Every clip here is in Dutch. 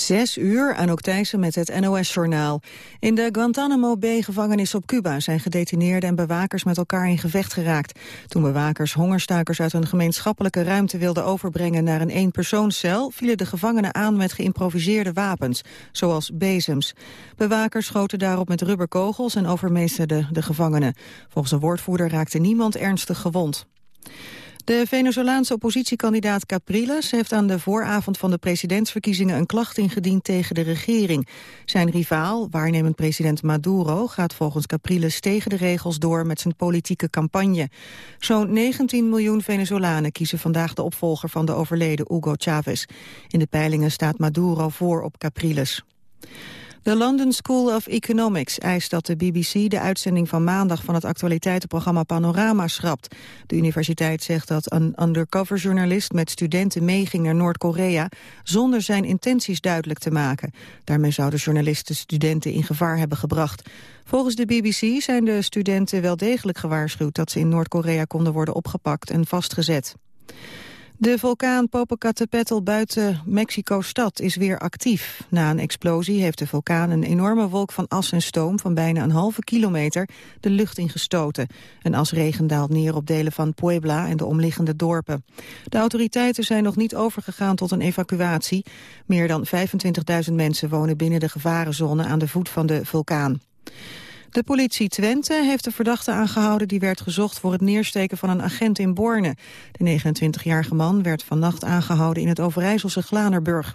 Zes uur, Anouk Thijssen met het NOS-journaal. In de Guantanamo Bay-gevangenis op Cuba zijn gedetineerden en bewakers met elkaar in gevecht geraakt. Toen bewakers hongerstakers uit een gemeenschappelijke ruimte wilden overbrengen naar een eenpersoonscel, vielen de gevangenen aan met geïmproviseerde wapens, zoals bezems. Bewakers schoten daarop met rubberkogels en overmeesterden de gevangenen. Volgens een woordvoerder raakte niemand ernstig gewond. De Venezolaanse oppositiekandidaat Capriles heeft aan de vooravond van de presidentsverkiezingen een klacht ingediend tegen de regering. Zijn rivaal, waarnemend president Maduro, gaat volgens Capriles tegen de regels door met zijn politieke campagne. Zo'n 19 miljoen Venezolanen kiezen vandaag de opvolger van de overleden Hugo Chavez. In de peilingen staat Maduro voor op Capriles. De London School of Economics eist dat de BBC de uitzending van maandag van het actualiteitenprogramma Panorama schrapt. De universiteit zegt dat een undercover journalist met studenten meeging naar Noord-Korea zonder zijn intenties duidelijk te maken. Daarmee zouden journalisten studenten in gevaar hebben gebracht. Volgens de BBC zijn de studenten wel degelijk gewaarschuwd dat ze in Noord-Korea konden worden opgepakt en vastgezet. De vulkaan Popocatépetl buiten Mexico-stad is weer actief. Na een explosie heeft de vulkaan een enorme wolk van as en stoom... van bijna een halve kilometer de lucht ingestoten. Een asregen daalt neer op delen van Puebla en de omliggende dorpen. De autoriteiten zijn nog niet overgegaan tot een evacuatie. Meer dan 25.000 mensen wonen binnen de gevarenzone aan de voet van de vulkaan. De politie Twente heeft de verdachte aangehouden... die werd gezocht voor het neersteken van een agent in Borne. De 29-jarige man werd vannacht aangehouden in het Overijsselse Glanerburg.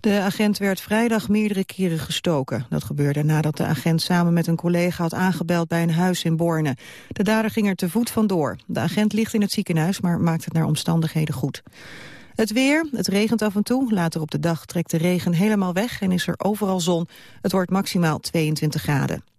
De agent werd vrijdag meerdere keren gestoken. Dat gebeurde nadat de agent samen met een collega had aangebeld bij een huis in Borne. De dader ging er te voet vandoor. De agent ligt in het ziekenhuis, maar maakt het naar omstandigheden goed. Het weer, het regent af en toe. Later op de dag trekt de regen helemaal weg en is er overal zon. Het wordt maximaal 22 graden.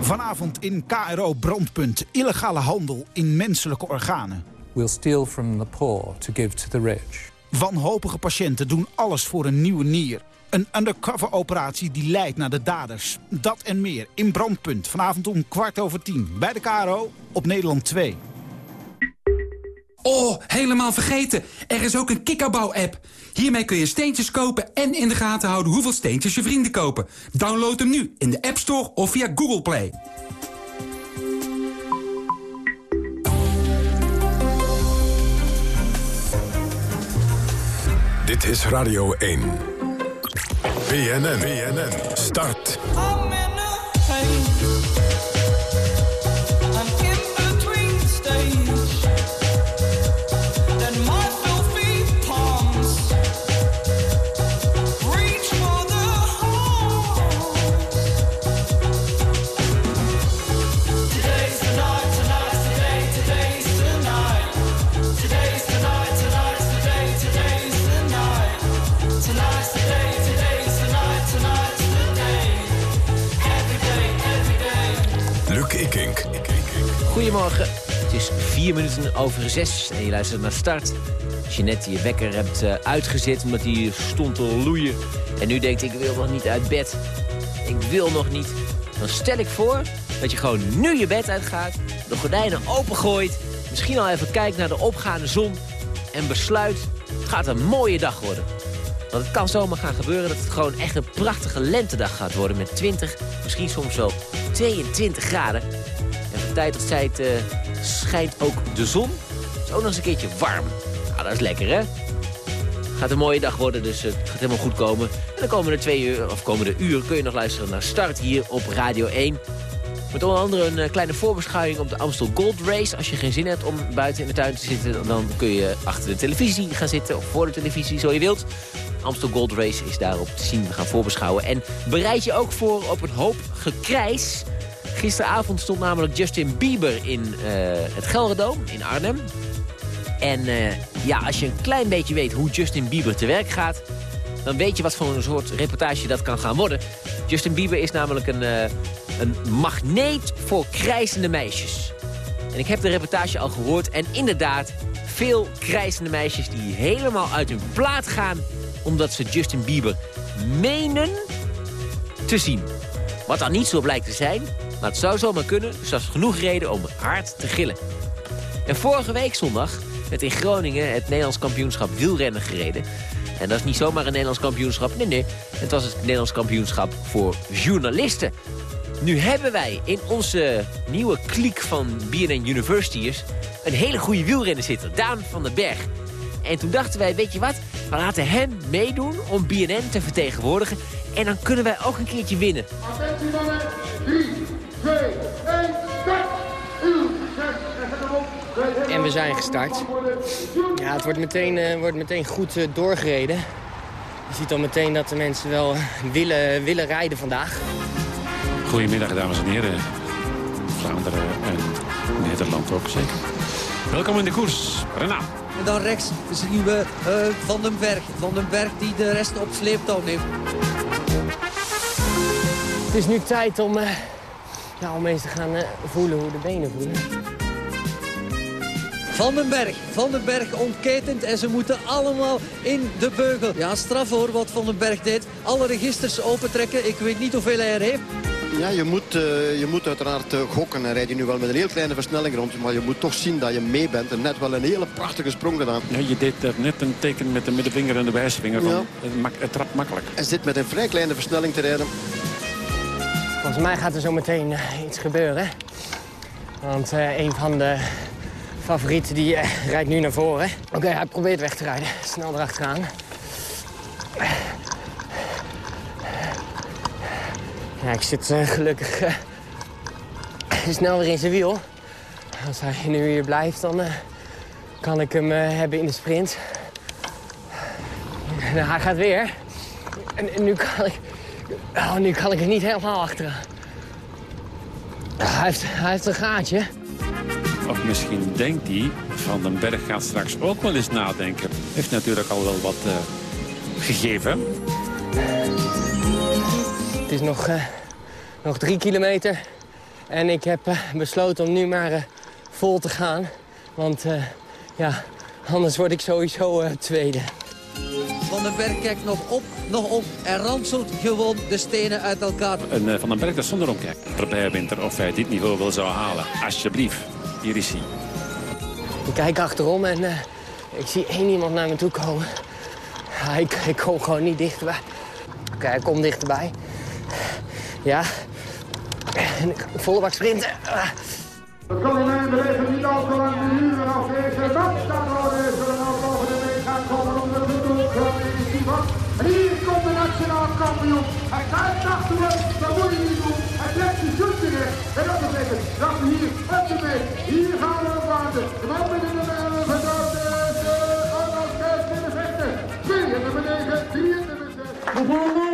Vanavond in KRO Brandpunt. Illegale handel in menselijke organen. We'll steal from the poor to give to the rich. Wanhopige patiënten doen alles voor een nieuwe nier. Een undercover operatie die leidt naar de daders. Dat en meer in Brandpunt. Vanavond om kwart over tien. Bij de KRO op Nederland 2. Oh, helemaal vergeten. Er is ook een kikkerbouw-app. Hiermee kun je steentjes kopen en in de gaten houden hoeveel steentjes je vrienden kopen. Download hem nu in de App Store of via Google Play. Dit is Radio 1. BNN, BNN, start. Het is vier minuten over zes. En je luistert naar Start. Je net je wekker hebt uh, uitgezet omdat hij stond te loeien... en nu denkt ik wil nog niet uit bed, ik wil nog niet... dan stel ik voor dat je gewoon nu je bed uitgaat, de gordijnen opengooit... misschien al even kijkt naar de opgaande zon en besluit... het gaat een mooie dag worden. Want het kan zomaar gaan gebeuren dat het gewoon echt een prachtige lentedag gaat worden... met 20, misschien soms wel 22 graden tijd tot tijd uh, schijnt ook de zon. Het is ook nog eens een keertje warm. Nou, dat is lekker, hè? gaat een mooie dag worden, dus het gaat helemaal goed komen. En de komende twee uur, of komende uur, kun je nog luisteren naar Start hier op Radio 1. Met onder andere een eh, kleine voorbeschouwing op de Amstel Gold Race. Als je geen zin hebt om buiten in de tuin te zitten... dan kun je achter de televisie gaan zitten of voor de televisie, zo je wilt. Amstel Gold Race is daarop te zien. We gaan voorbeschouwen. En bereid je ook voor op een hoop gekrijs. Gisteravond stond namelijk Justin Bieber in uh, het Gelredoom in Arnhem. En uh, ja, als je een klein beetje weet hoe Justin Bieber te werk gaat... dan weet je wat voor een soort reportage dat kan gaan worden. Justin Bieber is namelijk een, uh, een magneet voor krijzende meisjes. En ik heb de reportage al gehoord en inderdaad... veel krijzende meisjes die helemaal uit hun plaat gaan... omdat ze Justin Bieber menen te zien. Wat dan niet zo blijkt te zijn, maar het zou zomaar kunnen... dus dat is genoeg reden om hard te gillen. En vorige week zondag werd in Groningen het Nederlands kampioenschap wielrennen gereden. En dat is niet zomaar een Nederlands kampioenschap. Nee, nee. Het was het Nederlands kampioenschap voor journalisten. Nu hebben wij in onze nieuwe kliek van BNN University's... een hele goede wielrenner zitten, Daan van den Berg. En toen dachten wij, weet je wat, we laten hem meedoen om BNN te vertegenwoordigen. En dan kunnen wij ook een keertje winnen. Attentie mannen, 3, 2, 1, start! Uw, 6, En we zijn gestart. Ja, het wordt meteen, uh, wordt meteen goed uh, doorgereden. Je ziet al meteen dat de mensen wel willen, willen rijden vandaag. Goedemiddag, dames en heren. Vlaanderen en Nederland ook zeker. Welkom in de koers. Renat. En dan rechts zien we uh, Van den Berg. Van den Berg die de rest op sleeptouw neemt. Het is nu tijd om, uh, ja, om eens te gaan uh, voelen hoe de benen voelen. Van den Berg. Van den Berg ontketend en ze moeten allemaal in de beugel. Ja, straf hoor wat Van den Berg deed. Alle registers opentrekken. Ik weet niet hoeveel hij er heeft. Ja, je moet, uh, je moet uiteraard uh, gokken. En rijd je nu wel met een heel kleine versnelling rond. Maar je moet toch zien dat je mee bent. En net wel een hele prachtige sprong gedaan. Ja, je deed daar net een teken met de middenvinger en de wijsvinger. Van, ja. het, het trapt makkelijk. En zit met een vrij kleine versnelling te rijden. Volgens mij gaat er zo meteen uh, iets gebeuren. Want een van de favorieten die rijdt nu naar voren. Oké, hij probeert weg te rijden. Snel erachteraan. Ja, ik zit gelukkig snel weer in zijn wiel. Als hij nu hier blijft, dan kan ik hem hebben in de sprint. Nou, hij gaat weer. En, nu, kan ik, oh, nu kan ik er niet helemaal achteraan. Hij heeft, hij heeft een gaatje. Of misschien denkt hij, Van den Berg gaat straks ook wel eens nadenken. Heeft natuurlijk al wel wat gegeven. Het is nog, uh, nog drie kilometer. En ik heb uh, besloten om nu maar vol te gaan. Want ja, anders word ik sowieso tweede. Van den Berg kijkt nog op, nog op en ranselt gewoon de stenen uit elkaar. En Van den Berg dat zonder omkijken. Erbij winter of hij dit niveau wil zou halen. Alsjeblieft, hier is hij. Ik kijk achterom en ik zie één iemand naar me toe komen. Ja, ik, ik kom gewoon niet dichterbij. Oké, okay, hij komt dichterbij. Ja. En volle bak sprinten. Konijn bewegen niet al te lang deze Damstadrode zullen al boven de weg gaan komen om de wordt. Hier komt de nationaal kampioen. Hij gaat achterop, dat moet hij niet doen. Hij trekt die zoetje weg. En dat betekent dat we hier, op de mee, hier gaan we op water. De man met de nummer 11 dat is de Arnold Kerst in de vechten. 2 en nummer 9, 3 en 6.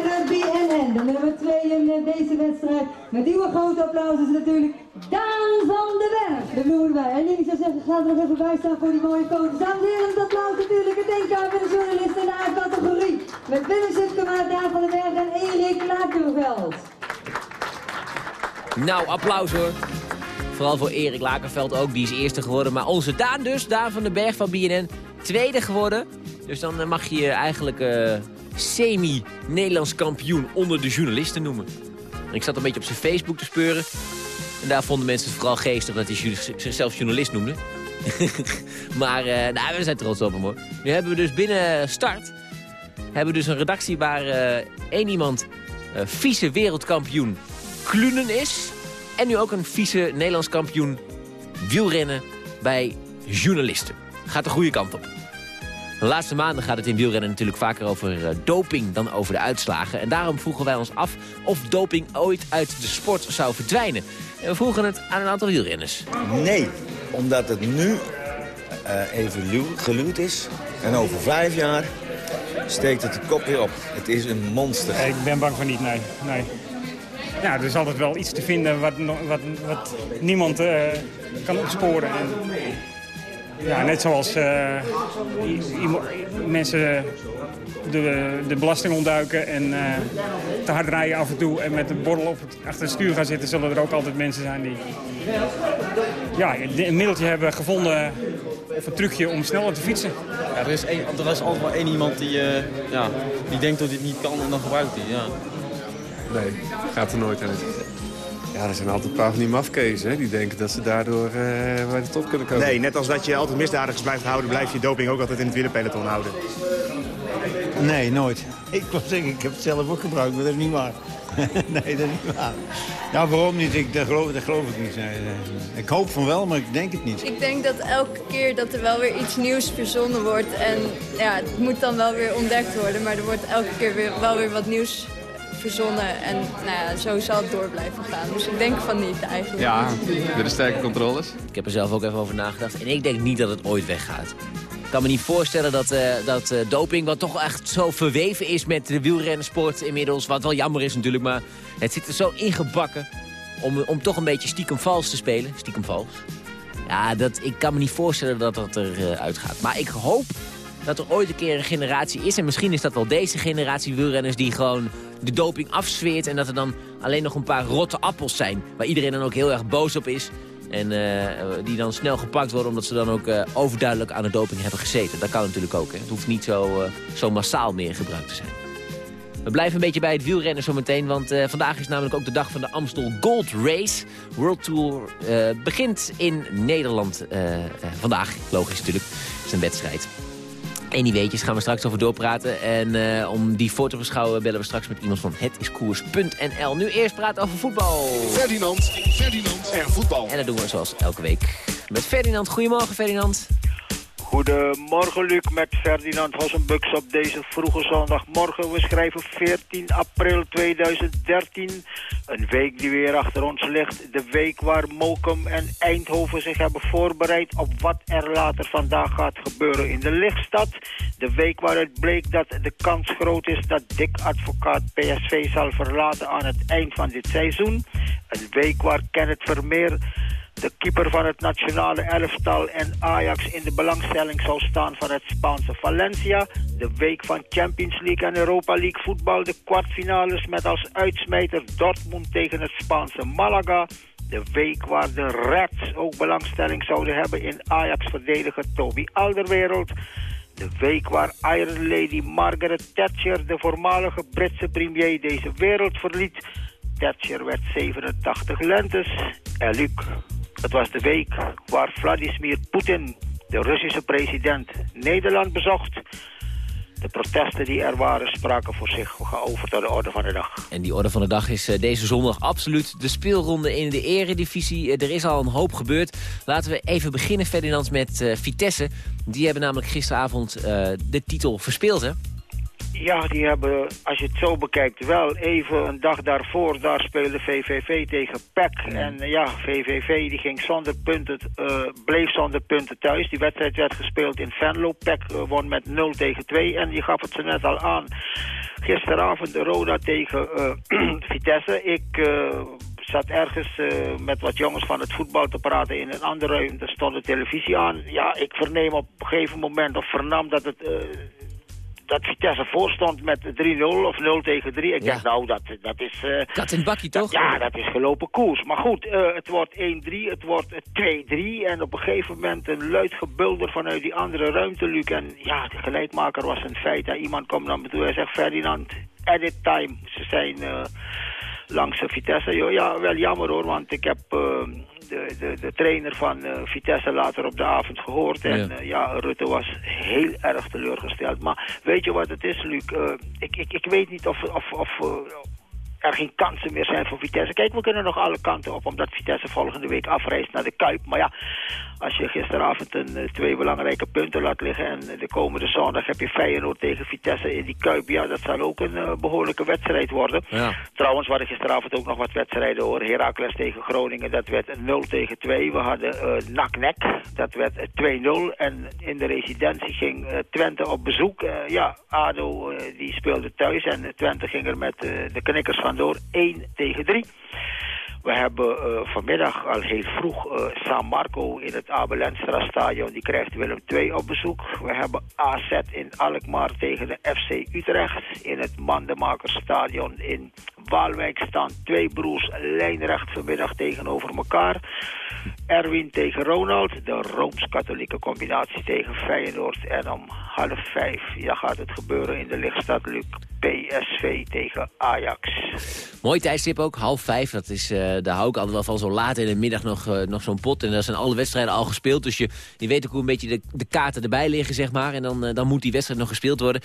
En de nummer 2 in eh, deze wedstrijd, met uw grote applaus, is natuurlijk Daan van der Berg. De bloemen. En jullie zou zeggen, ga er nog even bij staan voor die mooie foto's. Dames en heren, dat applaus natuurlijk. Het DK van de journalisten in de categorie. Met Willem maar Daan van der Berg en Erik Lakenveld. Nou, applaus hoor. Vooral voor Erik Lakenveld ook, die is eerste geworden. Maar onze Daan dus, Daan van den Berg van BNN, tweede geworden. Dus dan eh, mag je eigenlijk... Eh, semi-Nederlands kampioen onder de journalisten noemen. Ik zat een beetje op zijn Facebook te speuren. En daar vonden mensen het vooral geestig dat hij zichzelf journalist noemde. maar uh, nou, we zijn trots op hem hoor. Nu hebben we dus binnen start hebben we dus een redactie waar uh, één iemand uh, vice wereldkampioen klunen is. En nu ook een vice Nederlands kampioen wielrennen bij journalisten. Gaat de goede kant op. De laatste maanden gaat het in wielrennen natuurlijk vaker over uh, doping dan over de uitslagen. En daarom vroegen wij ons af of doping ooit uit de sport zou verdwijnen. En we vroegen het aan een aantal wielrenners. Nee, omdat het nu uh, even geluwd is. En over vijf jaar steekt het de kop weer op. Het is een monster. Ik ben bang van niet, nee. nee. Ja, er is altijd wel iets te vinden wat, wat, wat niemand uh, kan opsporen. En, ja, net zoals uh, mensen de, de belasting ontduiken en uh, te hard rijden af en toe... en met een borrel op het, achter het stuur gaan zitten... zullen er ook altijd mensen zijn die ja, een middeltje hebben gevonden... of een trucje om sneller te fietsen. Ja, er, is een, er is altijd maar één iemand die, uh, ja, die denkt dat hij het niet kan en dan gebruikt hij. Ja. Nee, gaat er nooit uit. Ja, er zijn altijd een paar van die mafkezen, hè? die denken dat ze daardoor uh, bij de top kunnen komen. Nee, net als dat je altijd misdadigers blijft houden, blijf je doping ook altijd in het wielerpeloton houden. Nee, nooit. Ik wil zeggen, ik heb het zelf ook gebruikt, maar dat is niet waar. nee, dat is niet waar. Nou, waarom niet? Ik, dat, geloof, dat geloof ik niet. Ik hoop van wel, maar ik denk het niet. Ik denk dat elke keer dat er wel weer iets nieuws verzonnen wordt. En ja, het moet dan wel weer ontdekt worden. Maar er wordt elke keer weer, wel weer wat nieuws verzonnen. En nou ja, zo zal het door blijven gaan. Dus ik denk van niet eigenlijk. Ja, er de sterke controles. Ik heb er zelf ook even over nagedacht. En ik denk niet dat het ooit weggaat. Ik kan me niet voorstellen dat, uh, dat uh, doping, wat toch echt zo verweven is met de wielrennensport inmiddels. Wat wel jammer is natuurlijk, maar het zit er zo ingebakken om, om toch een beetje stiekem vals te spelen. Stiekem vals. Ja, dat, ik kan me niet voorstellen dat dat eruit uh, uitgaat. Maar ik hoop dat er ooit een keer een generatie is. En misschien is dat wel deze generatie wielrenners die gewoon de doping afzweert. En dat er dan alleen nog een paar rotte appels zijn. Waar iedereen dan ook heel erg boos op is. En uh, die dan snel gepakt worden omdat ze dan ook uh, overduidelijk aan de doping hebben gezeten. Dat kan natuurlijk ook. Hè. Het hoeft niet zo, uh, zo massaal meer gebruikt te zijn. We blijven een beetje bij het wielrennen zometeen. Want vandaag is namelijk ook de dag van de Amstel Gold Race. World Tour begint in Nederland vandaag. Logisch natuurlijk. Het is een wedstrijd. En die weetjes gaan we straks over doorpraten. En uh, om die voor te beschouwen bellen we straks met iemand van hetiskoers.nl. Nu eerst praten over voetbal. Ferdinand, Ferdinand en voetbal. En dat doen we zoals elke week met Ferdinand. Goedemorgen Ferdinand. Goedemorgen Luc met Ferdinand Hossenbux op deze vroege zondagmorgen. We schrijven 14 april 2013. Een week die weer achter ons ligt. De week waar Mokum en Eindhoven zich hebben voorbereid op wat er later vandaag gaat gebeuren in de lichtstad. De week waaruit bleek dat de kans groot is dat Dick Advocaat PSV zal verlaten aan het eind van dit seizoen. Een week waar Kenneth Vermeer de keeper van het nationale elftal en Ajax in de belangstelling zou staan van het Spaanse Valencia. De week van Champions League en Europa League voetbal. De kwartfinales met als uitsmijter Dortmund tegen het Spaanse Malaga. De week waar de Reds ook belangstelling zouden hebben in Ajax-verdediger Toby Alderwereld. De week waar Iron Lady Margaret Thatcher, de voormalige Britse premier, deze wereld verliet. Thatcher werd 87 lentes. En Luc, het was de week waar Vladimir Poetin, de Russische president, Nederland bezocht. De protesten die er waren spraken voor zich over tot de orde van de dag. En die orde van de dag is deze zondag absoluut de speelronde in de eredivisie. Er is al een hoop gebeurd. Laten we even beginnen, Ferdinand, met uh, Vitesse. Die hebben namelijk gisteravond de titel verspeeld, hè? Ja, die hebben, als je het zo bekijkt, wel even een dag daarvoor... daar speelde VVV tegen PEC. Ja. En ja, VVV die ging zonder punten, uh, bleef zonder punten thuis. Die wedstrijd werd gespeeld in Venlo. PEC uh, won met 0 tegen 2. En je gaf het ze net al aan. Gisteravond de Roda tegen uh, Vitesse. Ik zat ergens uh, met wat jongens van het voetbal te praten in een andere ruimte. Er stond de televisie aan. Ja, ik verneem op een gegeven moment of vernam dat het... Uh, dat Vitesse voorstond met 3-0 of 0 tegen 3. Ik ja. dacht, nou, dat, dat is... Uh, dat in bakkie, toch? Dat, ja, dat is gelopen koers. Maar goed, uh, het wordt 1-3, het wordt 2-3. En op een gegeven moment een luid gebulder vanuit die andere ruimte, Luc. En ja, de gelijkmaker was een feit. Iemand komt naar me toe en zegt, Ferdinand, edit time. Ze zijn uh, langs Vitesse. Ja, wel jammer hoor, want ik heb de, de, de trainer van uh, Vitesse later op de avond gehoord. En ja. Uh, ja. Rutte was heel erg teleurgesteld. Maar weet je wat het is, Luc? Uh, ik, ik, ik weet niet of... of, of er geen kansen meer zijn voor Vitesse. Kijk, we kunnen nog alle kanten op, omdat Vitesse volgende week afreist naar de Kuip. Maar ja, als je gisteravond een, eh, twee belangrijke punten laat liggen... en de komende zondag heb je Feyenoord tegen Vitesse in die Kuip... ja, dat zal ook een eh, behoorlijke wedstrijd worden. Ja. Trouwens, we hadden gisteravond ook nog wat wedstrijden hoor. Heracles tegen Groningen, dat werd 0 tegen 2. We hadden Nak-Nek, dat werd eh, 2-0. En in de residentie ging Twente op bezoek. Ja, ADO die speelde thuis en Twente ging er met de knikkers vandoor 1 tegen 3. We hebben eh, vanmiddag al heel vroeg eh, San Marco in het Abel Enstra stadion. Die krijgt Willem II op bezoek. We hebben AZ in Alkmaar tegen de FC Utrecht. In het Mandemakersstadion in Waalwijk staan twee broers lijnrecht vanmiddag tegenover elkaar. Erwin tegen Ronald, de Rooms-Katholieke combinatie tegen Feyenoord. En om half vijf ja, gaat het gebeuren in de lichtstad Luc. PSV tegen Ajax. Mooi tijdstip ook, half vijf. Dat is, eh, daar hou ik altijd wel van, zo laat in de middag nog, eh, nog zo'n pot. En daar zijn alle wedstrijden al gespeeld. Dus je, je weet ook hoe een beetje de, de kaarten erbij liggen, zeg maar. En dan, eh, dan moet die wedstrijd nog gespeeld worden.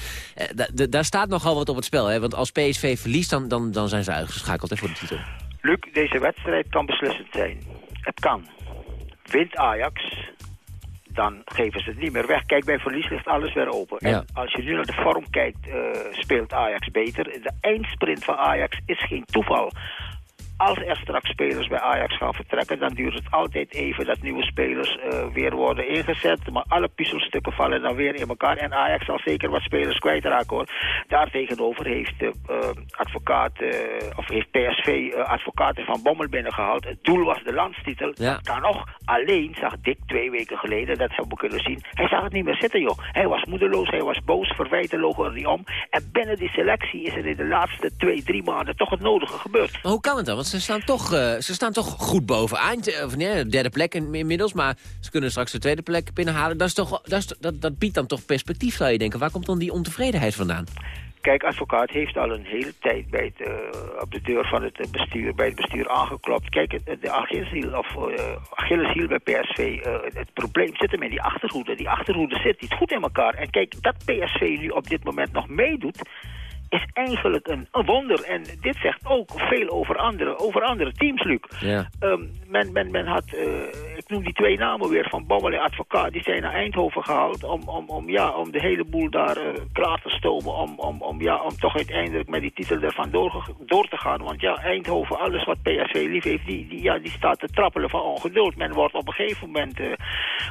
Da- da- daar staat nogal wat op het spel, hè. Want als PSV verliest, dan, dan, dan zijn ze uitgeschakeld hè, voor de titel. Luc, deze wedstrijd kan beslissend zijn. Het kan. Wint Ajax, dan geven ze het niet meer weg. Kijk, bij verlies ligt alles weer open. Ja. En als je nu naar de vorm kijkt, eh, speelt Ajax beter. De eindsprint van Ajax is geen toeval. Als er straks spelers bij Ajax gaan vertrekken, dan duurt het altijd even dat nieuwe spelers eh, weer worden ingezet. Maar alle puzzelstukken vallen dan weer in elkaar. En Ajax zal zeker wat spelers kwijtraken hoor. Daartegenover heeft de eh, advocaat, eh, of heeft PSV advocaten van Bommel binnengehaald. Het doel was de landstitel. Ja. Dat kan nog. Alleen zag Dick twee weken geleden, dat hebben we kunnen zien. Hij zag het niet meer zitten joh. Hij was moedeloos, hij was boos, verwijten logen er niet om. En binnen die selectie is er in de laatste twee, drie maanden toch het nodige gebeurd. Maar hoe kan het dan? Ze staan toch, eh, ze staan toch goed bovenaan. Of nee, derde plek in- inmiddels, maar ze kunnen straks de tweede plek binnenhalen. Dat, is toch, dat, dat, dat biedt dan toch perspectief, zou je denken. Waar komt dan die ontevredenheid vandaan? Kijk, advocaat heeft al een hele tijd bij eh, op de deur van het bestuur, bij het bestuur aangeklopt. Kijk, de Achilleshiel, of uh, Achilleshiel bij PSV, het probleem zit hem in die achterhoede. Die achterhoede zit niet goed in elkaar. En kijk, dat PSV nu op dit moment nog meedoet, is eigenlijk een, een wonder. En dit zegt ook veel over andere, over andere teams, Luc. Ja. Ehm, men, men, men had, eh, ik noem die twee namen weer, van Bommel en Advocaat, die zijn naar Eindhoven gehaald om, om, om, ja, om de hele boel daar eh, klaar te stomen, om, om, om, ja, om toch uiteindelijk met die titel ervan door, door te gaan. Want ja, Eindhoven, alles wat PSV lief heeft, die, die, ja, die staat te trappelen van ongeduld. Men wordt op een gegeven moment, eh,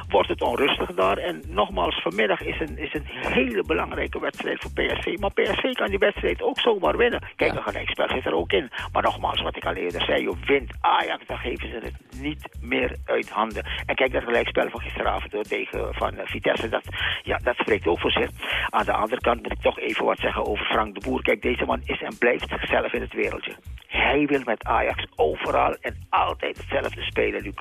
wordt het onrustig daar. En nogmaals, vanmiddag is een, is een hele belangrijke wedstrijd voor PSV. Maar PSV kan die wedstrijd ook zomaar winnen. Kijk, een gelijkspel zit er ook in. Maar nogmaals, wat ik al eerder zei, je wint Ajax, dan geven ze het niet meer uit handen. En kijk, dat gelijkspel van gisteravond tegen van eh, Vitesse, dat, ja, dat spreekt ook voor zich. Aan de andere kant moet ik toch even wat zeggen over Frank de Boer. Kijk, deze man is en blijft zichzelf in het wereldje. Hij wil met Ajax overal en altijd hetzelfde spelen, Luc.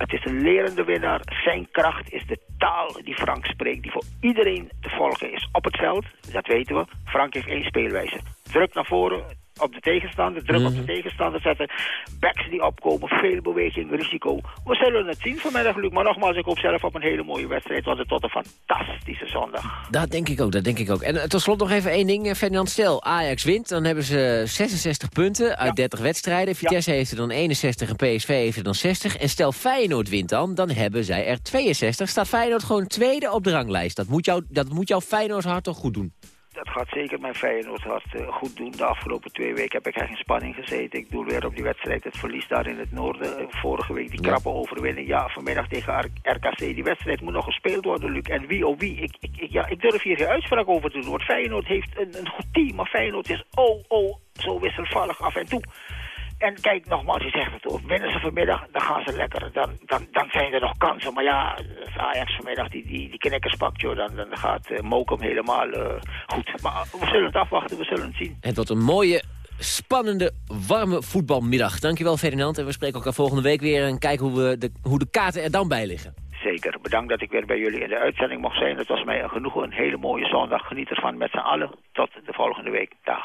Het is een lerende winnaar. Zijn kracht is de taal die Frank spreekt, die voor iedereen te volgen is op het veld. Dat weten we. Frank heeft één speelwijze. Druk naar voren op de tegenstander, druk op de tegenstander zetten. Backs die opkomen, veel beweging, risico. We zullen het zien vanmiddag, Luc. Maar nogmaals, ik hoop zelf op een hele mooie wedstrijd. Want het wordt een fantastische zondag. Dat denk ik ook, dat denk ik ook. En eh, tot slot nog even één ding, eh, Ferdinand. Stel, Ajax wint, dan hebben ze 66 punten uit 30 wedstrijden. Vitesse heeft er dan 61 en PSV heeft er dan 60. En stel Feyenoord wint dan, dan hebben zij er 62. Staat Feyenoord gewoon tweede op de ranglijst. Dat moet, jou, dat moet jouw Feyenoord hart toch goed doen? Dat gaat zeker mijn Feyenoord hart eh, goed doen. De afgelopen twee weken heb ik echt in spanning gezeten. Ik doe weer op die wedstrijd het verlies daar in het noorden. Eh, vorige week die krappe overwinning. Ja, vanmiddag tegen RKC. Die wedstrijd moet nog gespeeld worden, Luc. En wie oh wie. Ik, ik, ik- ja, ik durf hier geen uitspraak over te doen. Want Feyenoord heeft een, een goed team. Maar Feyenoord is oh, oh, zo wisselvallig af en toe. En kijk, nogmaals, je zegt het ook. Winnen ze vanmiddag, dan gaan ze lekker. Dan, dan, dan zijn er nog kansen. Maar ja, als Ajax vanmiddag die, die, die knikkers pakt, joh, dan, dan gaat uh, Mokum helemaal uh, goed. Maar we zullen het afwachten, we zullen het zien. Het wordt een mooie, spannende, warme voetbalmiddag. Dankjewel Ferdinand. En we spreken elkaar volgende week weer en kijken hoe, we de, hoe de kaarten er dan bij liggen. Zeker. Bedankt dat ik weer bij jullie in de uitzending mocht zijn. Het was mij een genoegen. Een hele mooie zondag. Geniet ervan met z'n allen. Tot de volgende week. Dag.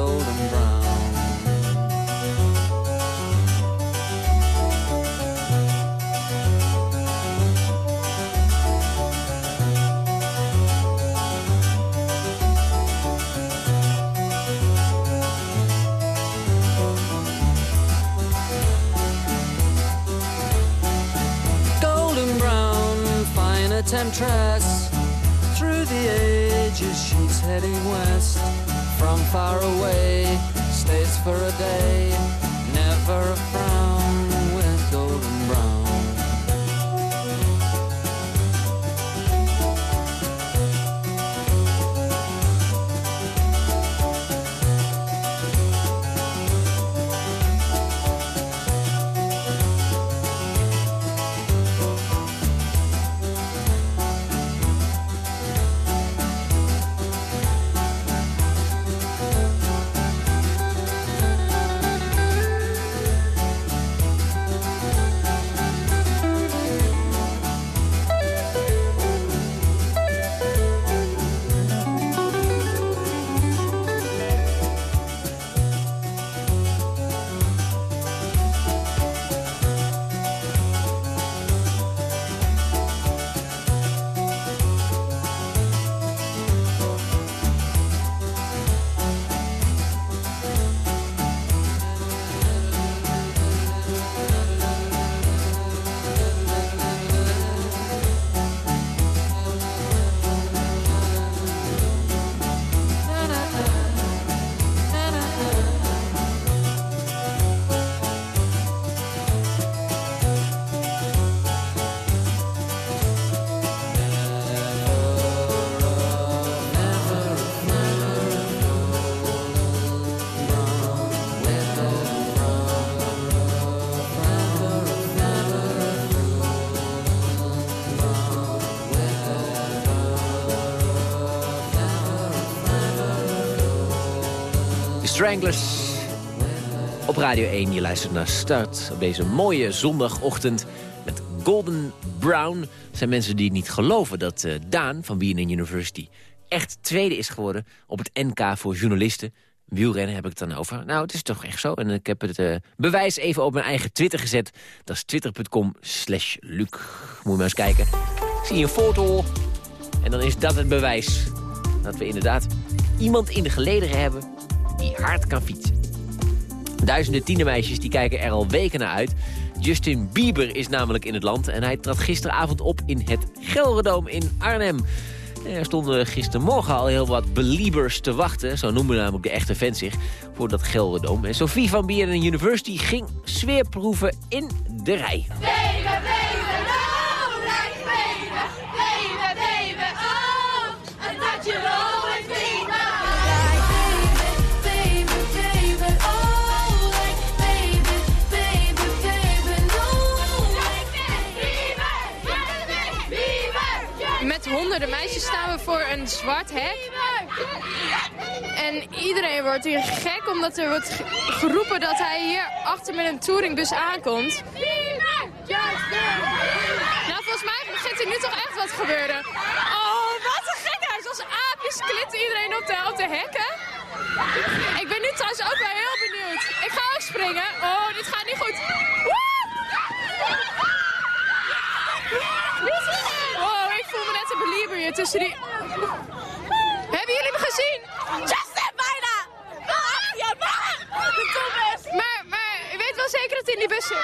golden brown. golden brown, fine temptress. Through the ages, she's heading west. From far away, stays for a day. Never a frown Stranglers. Op Radio 1, je luistert naar Start op deze mooie zondagochtend met Golden Brown. Zijn mensen die niet geloven dat eh, Daan van BNN University echt tweede is geworden op het NK voor journalisten. Wielrennen heb ik het dan over. Nou, het is toch echt zo. En ik heb het eh, bewijs even op mijn eigen Twitter gezet. Dat is twitter.com slash Luc. Moet je maar eens kijken. Zie je een foto. En dan is dat het bewijs. Dat we inderdaad iemand in de gelederen hebben die hard kan fietsen. Duizenden tienermeisjes die kijken er al weken naar uit. Justin Bieber is namelijk in het land en hij trad gisteravond op in het Gelredoom in Arnhem. Er stonden gistermorgen al heel wat beliebers te wachten, zo noemen namelijk de echte fans zich, voor dat Gelredoom. En Sophie van BNN University ging sfeerproeven in de rij. Honderden meisjes staan we voor een zwart hek. En iedereen wordt hier gek omdat er wordt ge- geroepen dat hij hier achter met een touringbus aankomt. Nou, volgens mij begint er nu toch echt wat gebeuren. Oh, wat een gekhuis. Als aapjes klitten iedereen op de, op de hekken. Ik ben nu trouwens ook wel heel benieuwd. Ik ga ook springen. Oh, dit gaat niet goed. Oh, ik voel me hier tussen die... Hebben jullie hem gezien? Justin, bijna! Ja! Maar, maar, u weet wel zeker dat hij in die bus zit?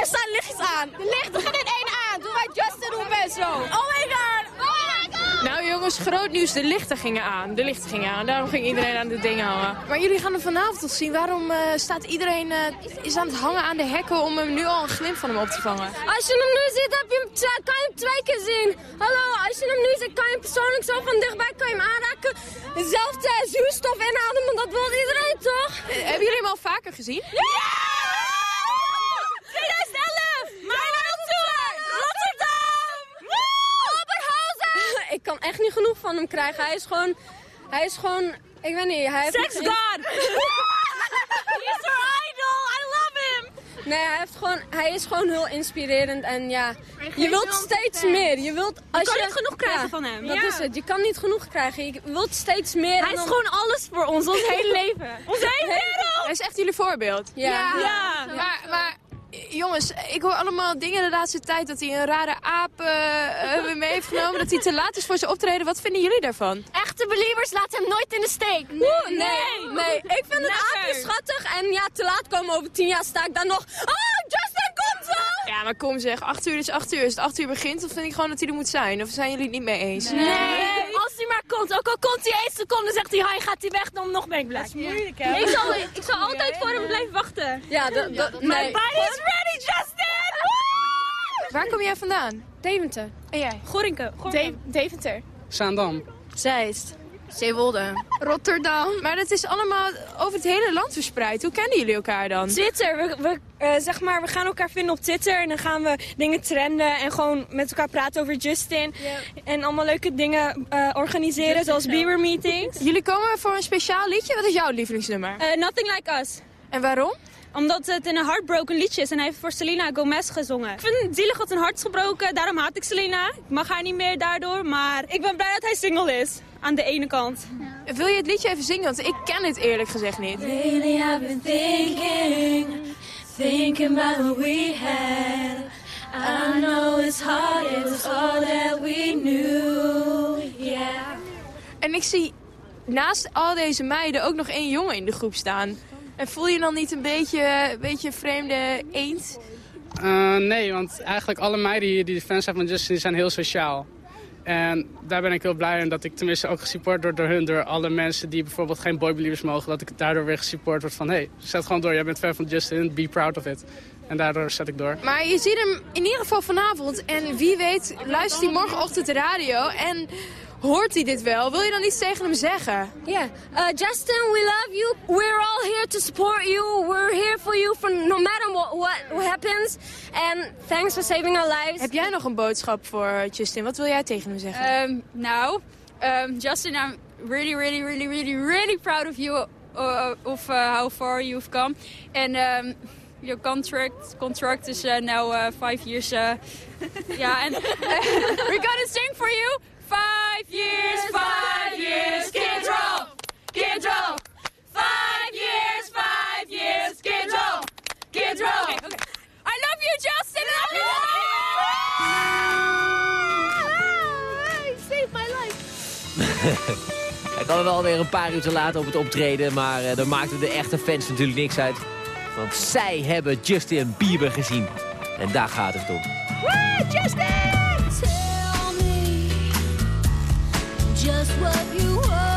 Er staan lichtjes aan. De lichten gaan in één aan. Doe wij Justin hoe best zo. Oh my god! Nou jongens, groot nieuws. De lichten gingen aan. De lichten gingen aan. Daarom ging iedereen aan de dingen hangen. Maar jullie gaan hem vanavond toch zien. Waarom eh, staat iedereen eh, is aan het hangen aan de hekken om hem nu al een glimp van hem op te vangen? Als je hem nu ziet, heb je hem twee- kan je hem twee keer zien. Hallo, als je hem nu ziet, kan je hem persoonlijk zo van dichtbij kan je hem aanraken. Dezelfde zuurstof inademen, dat wil iedereen toch? Eh, hebben jullie hem al vaker gezien? Ja! 2011! Maar waar toe? Rotterdam! Oberhausen! Ik kan echt niet genoeg van hem krijgen. Hij is gewoon... Hij is gewoon... Ik weet niet, hij heeft... Sex god! He's our idol! I love him! Nee, hij, heeft gewoon, hij is gewoon heel inspirerend en ja, je wilt steeds meer. Je, wilt, als kan je niet genoeg krijgen Ja, van hem. Dat Ja. is het, je kan niet genoeg krijgen. Je wilt steeds meer. Hij is dan- gewoon alles voor ons, ons hele leven. Ons hele wereld! Hij is echt jullie voorbeeld. Ja. ja. Ja. Maar, maar jongens, ik hoor allemaal dingen de laatste tijd dat hij een rare aap eh, mee heeft genomen. Dat hij te laat is voor zijn optreden. Wat vinden jullie daarvan? Echte believers laten hem nooit in de steek. Nee, nee, nee. Ik vind het aapje schattig. En ja, te laat komen over tien jaar sta ik dan nog. Oh, Justin komt zo! Ja, maar kom zeg, 8 uur is 8 uur. Als het 8 uur begint, dan vind ik gewoon dat hij er moet zijn. Of zijn jullie het niet mee eens? Nee. Als hij maar komt, ook al komt hij één seconde, zegt hij, hij gaat hij weg, dan nog ben ik blij. Dat is moeilijk, hè? Ik zal, ik zal altijd voor hem blijven wachten. Ja, dat, dat, My nee. body is ready, Justin! Waar kom jij vandaan? Deventer. En jij? Gorinke. De Deventer. Zaandam. Zeist. Zeewolde. Rotterdam. Maar dat is allemaal over het hele land verspreid. Hoe kennen jullie elkaar dan? Twitter. We, we, eh, zeg maar, we gaan elkaar vinden op Twitter en dan gaan we dingen trenden en gewoon met elkaar praten over Justin. En allemaal leuke dingen eh, organiseren, zoals Bieber meetings. Jullie komen voor een speciaal liedje. Wat is jouw lievelingsnummer? Eh, Nothing Like Us. En waarom? Omdat het een heartbroken liedje is en hij heeft voor Selena Gomez gezongen. Ik vind het zielig dat zijn hart is gebroken, daarom haat ik Selena. Ik mag haar niet meer daardoor, maar ik ben blij dat hij single is. Aan de ene kant. Wil je het liedje even zingen? Want ik ken het eerlijk gezegd niet. Lately I've been thinking, thinking about what we had. I know it's hard, it was all that we knew, yeah. En ik zie naast al deze meiden ook nog één jongen in de groep staan. En voel je dan niet een beetje, een beetje vreemde eend? Eh, nee, want eigenlijk alle meiden hier die fans zijn van Justin zijn heel sociaal. En daar ben ik heel blij in dat ik tenminste ook gesupport word door hun. Door alle mensen die bijvoorbeeld geen boybelievers mogen. Dat ik daardoor weer gesupport word van... hey, zet gewoon door, jij bent fan van Justin, be proud of it. En daardoor zet ik door. Maar je ziet hem in ieder geval vanavond. En wie weet luistert hij morgenochtend de radio en hoort hij dit wel. Wil je dan iets tegen hem zeggen? Yeah. Uh, Justin, we love you. We're all here to support you. We're here for you for no matter what, what, happens. And thanks for saving our lives. Heb jij nog een boodschap voor Justin? Wat wil jij tegen hem zeggen? Um, nou, um, Justin, I'm really, really, really, really, really proud of you, uh, of uh, how far you've come. And um, your contract contract is uh, now uh, five years. Uh, yeah, and we're gonna sing for you. Five years, five years, Kid Roll, Kid Roll. Five years, five years, Kid Roll, Kid Roll. Okay, okay. I love you, Justin. I love you. Save my life. Hij kan wel weer een paar uur te laat op het optreden, maar eh, daar maakten de echte fans natuurlijk niks uit. Want zij hebben Justin Bieber gezien. En daar gaat het om. Woo, Justin! Just what you want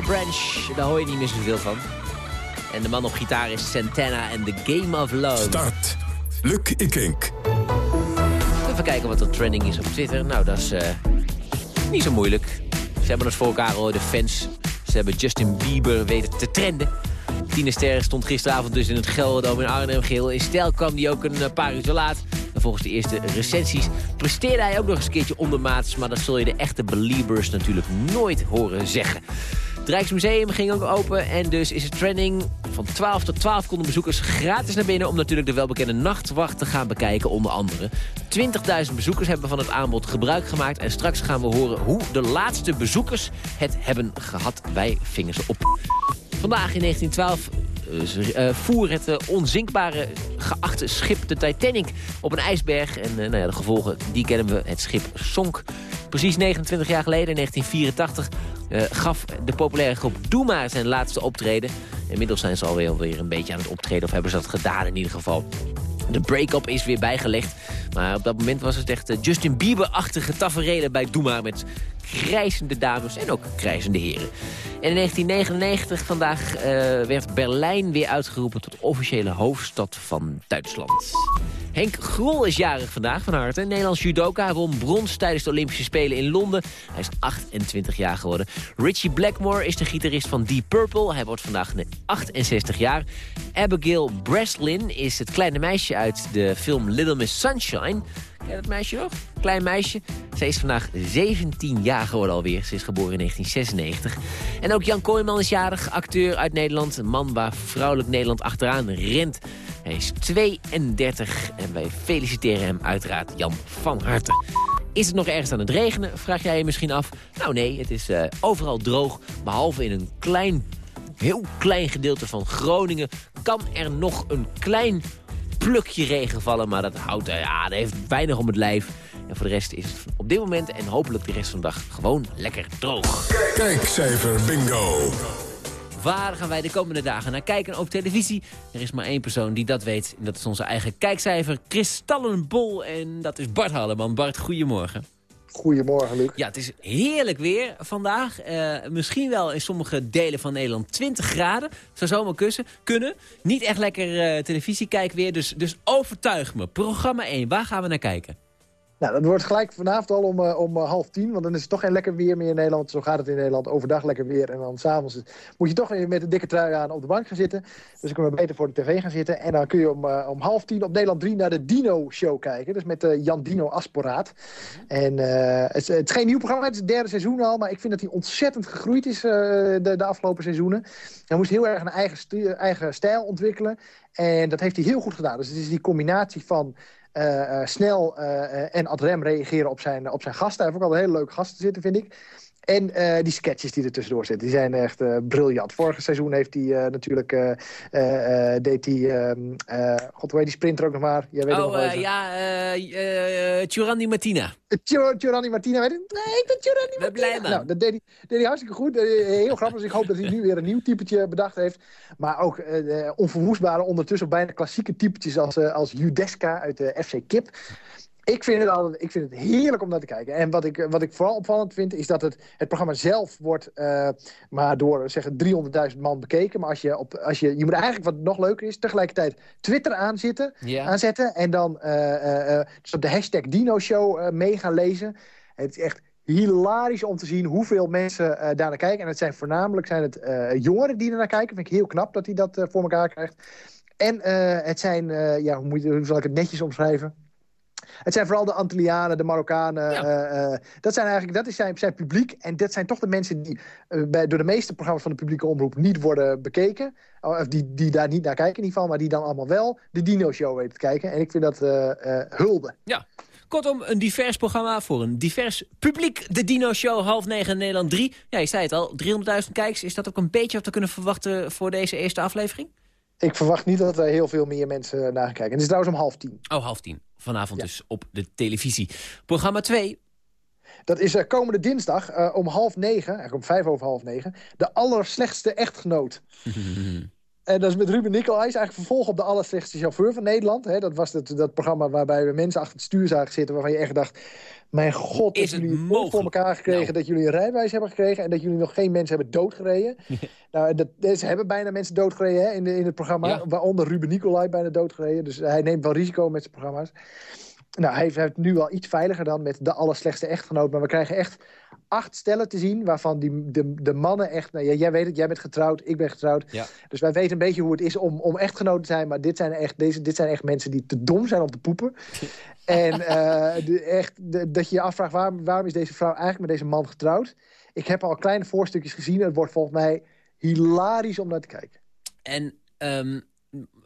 Branch, daar hoor je niet meer zoveel van. En de man op gitaar is Santana en The Game of Love. Start. Luc Ikink. Even kijken wat er trending is op Twitter. Nou, dat is eh, niet zo moeilijk. Ze hebben het voor elkaar hoor, de fans. Ze hebben Justin Bieber weten te trenden. Tine Ster stond gisteravond dus in het Gelderdoom in Arnhem geheel. In stijl kwam die ook een eh, paar uur te laat. En volgens de eerste recensies presteerde hij ook nog eens een keertje ondermaats. Maar dat zul je de echte believers natuurlijk nooit horen zeggen. Het Rijksmuseum ging ook open en dus is het trending van 12 tot 12 konden bezoekers gratis naar binnen... om natuurlijk de welbekende nachtwacht te gaan bekijken, onder andere. 20.000 bezoekers hebben van het aanbod gebruik gemaakt... en straks gaan we horen hoe de laatste bezoekers het hebben gehad. Wij vingen ze op. Vandaag in 1912 uh, voer het uh, onzinkbare geachte schip de Titanic op een ijsberg. En nou ja, de gevolgen, die kennen we. Het schip zonk. Precies 29 jaar geleden, in 1984, gaf de populaire groep Doema zijn laatste optreden. Inmiddels zijn ze alweer een beetje aan het optreden, of hebben ze dat gedaan in ieder geval. De break-up is weer bijgelegd. Maar op dat moment was het echt Justin Bieber-achtige tafereelen bij Doema... met krijzende dames en ook krijzende heren. En in 1999 vandaag uh, werd Berlijn weer uitgeroepen tot officiële hoofdstad van Duitsland. Henk Grol is jarig vandaag van harte. Nederlands judoka won brons tijdens de Olympische Spelen in Londen. Hij is 28 jaar geworden. Richie Blackmore is de gitarist van Deep Purple. Hij wordt vandaag 68 jaar. Abigail Breslin is het kleine meisje uit de film Little Miss Sunshine. Ken dat meisje nog? Klein meisje. Zij is vandaag 17 jaar geworden alweer. Ze is geboren in 1996. En ook Jan Kooijman is jarig, acteur uit Nederland. Een man waar vrouwelijk Nederland achteraan rent. Hij is 32 en wij feliciteren hem uiteraard Jan van harte. Is het nog ergens aan het regenen, vraag jij je misschien af. Nou nee, het is uh, overal droog, behalve in een klein, heel klein gedeelte van Groningen... kan er nog een klein plukje regen vallen, maar dat houdt, uh, ja, dat heeft weinig om het lijf. En voor de rest is het op dit moment en hopelijk de rest van de dag gewoon lekker droog. Kijkcijfer bingo. Waar gaan wij de komende dagen naar kijken op televisie? Er is maar één persoon die dat weet. En dat is onze eigen kijkcijfer Kristallenbol. En dat is Bart Halleman. Bart, goedemorgen. Goedemorgen, Luc. Ja, het is heerlijk weer vandaag. Uh, misschien wel in sommige delen van Nederland 20 graden. Zou zomaar kussen, kunnen. Niet echt lekker uh, televisie kijken weer. Dus, dus overtuig me. Programma 1, waar gaan we naar kijken? Nou, dat wordt gelijk vanavond al om, uh, om uh, half tien. Want dan is het toch geen lekker weer meer in Nederland. Zo gaat het in Nederland. Overdag lekker weer. En dan s'avonds moet je toch weer met een dikke trui aan op de bank gaan zitten. Dus kunnen we beter voor de tv gaan zitten. En dan kun je om, uh, om half tien op Nederland 3 naar de Dino-show kijken. Dus met Jan Dino Asporaat. En het het, is geen nieuw programma. Het is het derde seizoen al. Maar ik vind dat hij ontzettend gegroeid is de, de, afgelopen seizoenen. Hij moest heel erg een eigen, eigen stijl ontwikkelen. En dat heeft hij heel goed gedaan. Dus het is die combinatie van... Uh, uh, snel uh, en ad rem reageren op zijn, op zijn gasten. Hij heeft ook al een hele leuke gasten zitten, vind ik. En die sketches die er tussendoor zitten, die zijn echt briljant. Vorig seizoen heeft hij natuurlijk, deed hij, um, god hoe heet die sprinter ook nog maar? Jij weet oh, nog ja, Giovanni Martina. Giovanni Martina, weet je? Nee, ik ben Martina. blij man. Nou, dat deed hij, deed hij hartstikke goed. heel grappig, dus ik hoop dat hij nu weer een nieuw typetje bedacht heeft. Maar ook onverwoestbare, ondertussen bijna klassieke typetjes als, als Judeska uit de FC Kip. Ik vind, het altijd, ik vind het heerlijk om naar te kijken. En wat ik, wat ik vooral opvallend vind, is dat het, het programma zelf wordt uh, maar door zeggen 300.000 man bekeken. Maar als je, op, als je, je moet eigenlijk, wat nog leuker is, tegelijkertijd Twitter aanzitten, aanzetten. En dan uh, uh, dus op de hashtag Dino Show mee gaan lezen. Het is echt hilarisch om te zien hoeveel mensen uh, daar naar kijken. En het zijn voornamelijk zijn het jongeren die er naar kijken. Vind ik heel knap dat hij dat voor elkaar krijgt. En het zijn, ja, hoe, moet, hoe zal ik het netjes omschrijven? Het zijn vooral de Antillianen, de Marokkanen. Ja. Uh, dat, zijn eigenlijk, dat is zijn, zijn publiek. En dat zijn toch de mensen die uh, bij, door de meeste programma's van de publieke omroep niet worden bekeken. Of die, die daar niet naar kijken in ieder geval. Maar die dan allemaal wel de Dino-show weten te kijken. En ik vind dat hulde. Ja. Kortom, een divers programma voor een divers publiek. De Dino Show, half negen in Nederland 3. Ja, je zei het al, 300.000 kijkers. Is dat ook een beetje wat we kunnen verwachten voor deze eerste aflevering? Ik verwacht niet dat er heel veel meer mensen naar kijken. Het is trouwens om half tien. Oh, half tien. Vanavond ja. dus op de televisie. Programma 2. Dat is uh, komende dinsdag uh, om half negen, eigenlijk om vijf over half negen... de allerslechtste echtgenoot. En dat is met Ruben Nicolai, is eigenlijk vervolg op de allerslechtste chauffeur van Nederland. Dat was dat programma waarbij we mensen achter het stuur zagen zitten... waarvan je echt dacht, mijn god, Is dat het jullie het mogelijk? voor elkaar gekregen... Nou. dat jullie een rijbewijs hebben gekregen... en dat jullie nog geen mensen hebben doodgereden. nou, dat, ze hebben bijna mensen doodgereden hè, in, de, in het programma. Ja. Waaronder Ruben Nicolai bijna doodgereden. Dus hij neemt wel risico met zijn programma's. Nou, hij heeft, nu wel iets veiliger dan met de allerslechtste echtgenoot. Maar we krijgen echt acht stellen te zien... waarvan die, de, de mannen echt... Nou, ja, jij weet het, jij bent getrouwd, ik ben getrouwd. Ja. Dus wij weten een beetje hoe het is om, om echtgenoot te zijn. Maar dit zijn, echt, deze, dit zijn echt mensen die te dom zijn om te poepen. en eh, de, echt, de- dat je je afvraagt... Waarom, waarom is deze vrouw eigenlijk met deze man getrouwd? Ik heb al kleine voorstukjes gezien. Het wordt volgens mij hilarisch om naar te kijken. En, ehm,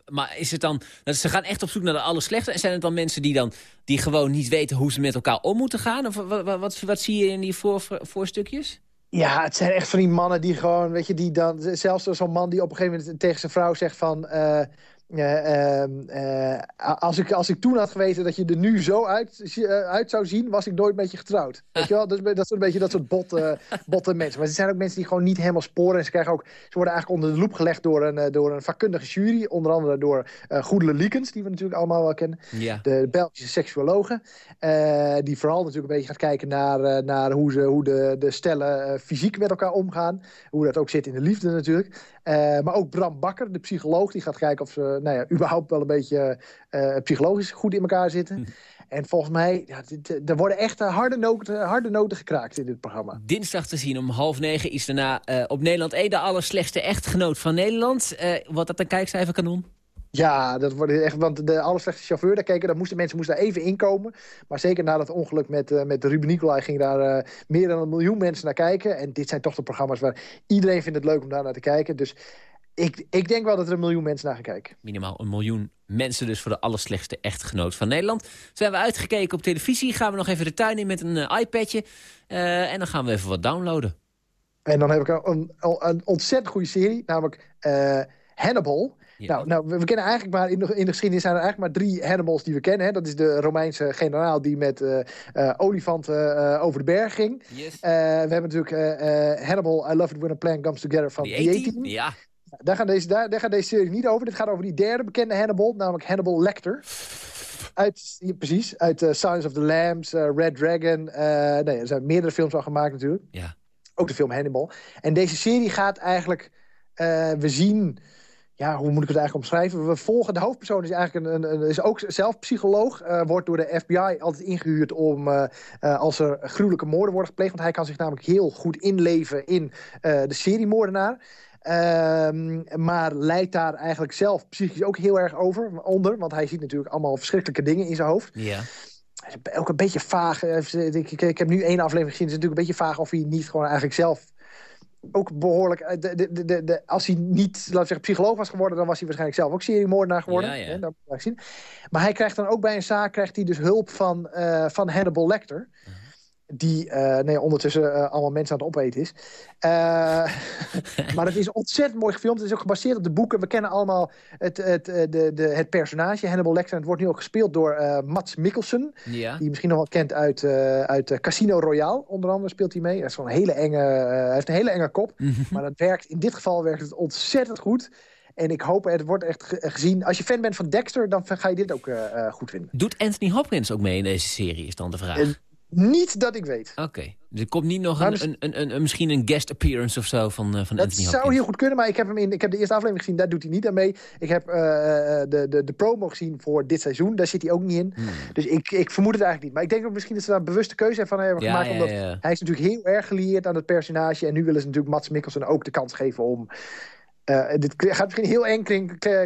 maar is het dan... dat Ze gaan echt op zoek naar de allerslechte. En zijn het dan mensen die dan die gewoon niet weten hoe ze met elkaar om moeten gaan? Of wat, wat zie je in die voor, voorstukjes? Ja, het zijn echt van die mannen die gewoon, weet je, die dan... Zelfs zo'n man die op een gegeven moment tegen zijn vrouw zegt van... eh, eh, ehm, eh, als, ik, als ik toen had geweten dat je er nu zo uit, eh, uit zou zien, was ik nooit met je getrouwd. Weet je wel? Dus, dat is een beetje dat soort botte, botte mensen. Maar het zijn ook mensen die gewoon niet helemaal sporen. En ze, krijgen ook, ze worden eigenlijk onder de loep gelegd door een, door een vakkundige jury. Onder andere door uh, Goedele Liekens, die we natuurlijk allemaal wel kennen. Ja. De Belgische seksuologe. eh, die vooral natuurlijk een beetje gaat kijken naar, naar hoe, ze, hoe de, de stellen fysiek met elkaar omgaan. Hoe dat ook zit in de liefde natuurlijk. Maar ook Bram Bakker, de psycholoog, die gaat kijken of ze nou ja, überhaupt wel een beetje eh, psychologisch goed in elkaar zitten. En volgens mij, ja, dit- er worden echt eh, harde noten, harde noten gekraakt in dit programma. Dinsdag te zien om half negen is daarna eh, op Nederland 1 de allerslechtste echtgenoot van Nederland. Eh, wat dat een kijkcijferkanon? Ja, dat wordt echt, want de allerslechtste chauffeur, daar keken, daar moesten mensen moesten daar even inkomen. Maar zeker na dat ongeluk met, eh met Ruben Nicolai ging daar eh, meer dan een miljoen mensen naar kijken. En dit zijn toch de programma's waar iedereen vindt het leuk om daar naar te kijken. Dus ik, ik denk wel dat er een miljoen mensen naar gaan kijken. Minimaal een miljoen mensen dus voor de allerslechtste echtgenoot van Nederland. Zijn we uitgekeken op televisie, gaan we nog even de tuin in met een eh, iPadje. Eh, en dan gaan we even wat downloaden. En dan heb ik een, een, een ontzettend goede serie, namelijk eh, Hannibal. Nou, nou, we, kennen eigenlijk maar, in de, in de geschiedenis zijn er eigenlijk maar drie Hannibals die we kennen. Hè. Dat is de Romeinse generaal die met eh, olifanten over de berg ging. Yes. We hebben natuurlijk Hannibal, I Love It When a Plan Comes Together van Die The 18? A-Team. Ja. Daar, gaan deze, daar, daar gaat deze serie niet over. Dit gaat over die derde bekende Hannibal, namelijk Hannibal Lecter. Uit, ja, precies, uit uh, Silence of the Lambs, uh, Red Dragon. Uh, nee, er zijn meerdere films al gemaakt natuurlijk. Ja. Ook de film Hannibal. En deze serie gaat eigenlijk... We zien... Ja, hoe moet ik het eigenlijk omschrijven? We volgen, de hoofdpersoon is eigenlijk een, is ook zelf psycholoog. Wordt door de FBI altijd ingehuurd om als er gruwelijke moorden worden gepleegd. Want hij kan zich namelijk heel goed inleven in de seriemoordenaar. Um, maar leidt daar eigenlijk zelf psychisch ook heel erg over, onder. Want hij ziet natuurlijk allemaal verschrikkelijke dingen in zijn hoofd. Ja. Ook een beetje vaag. Ik, ik, ik heb nu één aflevering gezien. Het is natuurlijk een beetje vaag of hij niet gewoon eigenlijk zelf ook behoorlijk... De, de, de, de, als hij niet, laten we zeggen, psycholoog was geworden... dan was hij waarschijnlijk zelf ook seriemoordenaar geworden. Ja, ja. Hè, dat moet ik zien. Maar hij krijgt dan ook bij een zaak krijgt hij dus hulp van, uh, van Hannibal Lecter... Die uh, nee, ondertussen uh, allemaal mensen aan het opeten is. Uh, maar het is ontzettend mooi gefilmd. Het is ook gebaseerd op de boeken. We kennen allemaal het, het, de, de, het personage, Hannibal Lecter. Het wordt nu ook gespeeld door Mats Mikkelsen. Ja. Die je misschien nog wel kent uit, uit Casino Royale. Onder andere speelt hij mee. Hij, is een hele enge, hij heeft een hele enge kop. maar dat werkt, in dit geval werkt het ontzettend goed. En ik hoop, het wordt echt gezien... Als je fan bent van Dexter, dan ga je dit ook goed vinden. Doet Anthony Hopkins ook mee in deze serie, is dan de vraag. Niet dat ik weet. Oké. Okay. Dus er komt niet nog een, een, een, een, misschien een guest appearance of zo van, uh, van dat Anthony zou Hopkins. heel goed kunnen, maar ik heb, hem in, ik heb de eerste aflevering gezien. Daar doet hij niet aan mee. Ik heb uh, de, de, de promo gezien voor dit seizoen. Daar zit hij ook niet in. Hmm. Dus ik, ik vermoed het eigenlijk niet. Maar ik denk ook misschien dat ze daar een bewuste keuze van hebben gemaakt. Ja, omdat ja, ja. hij is natuurlijk heel erg gelieerd aan het personage. En nu willen ze natuurlijk Mats Mikkelsen ook de kans geven om... Uh, dit gaat misschien heel eng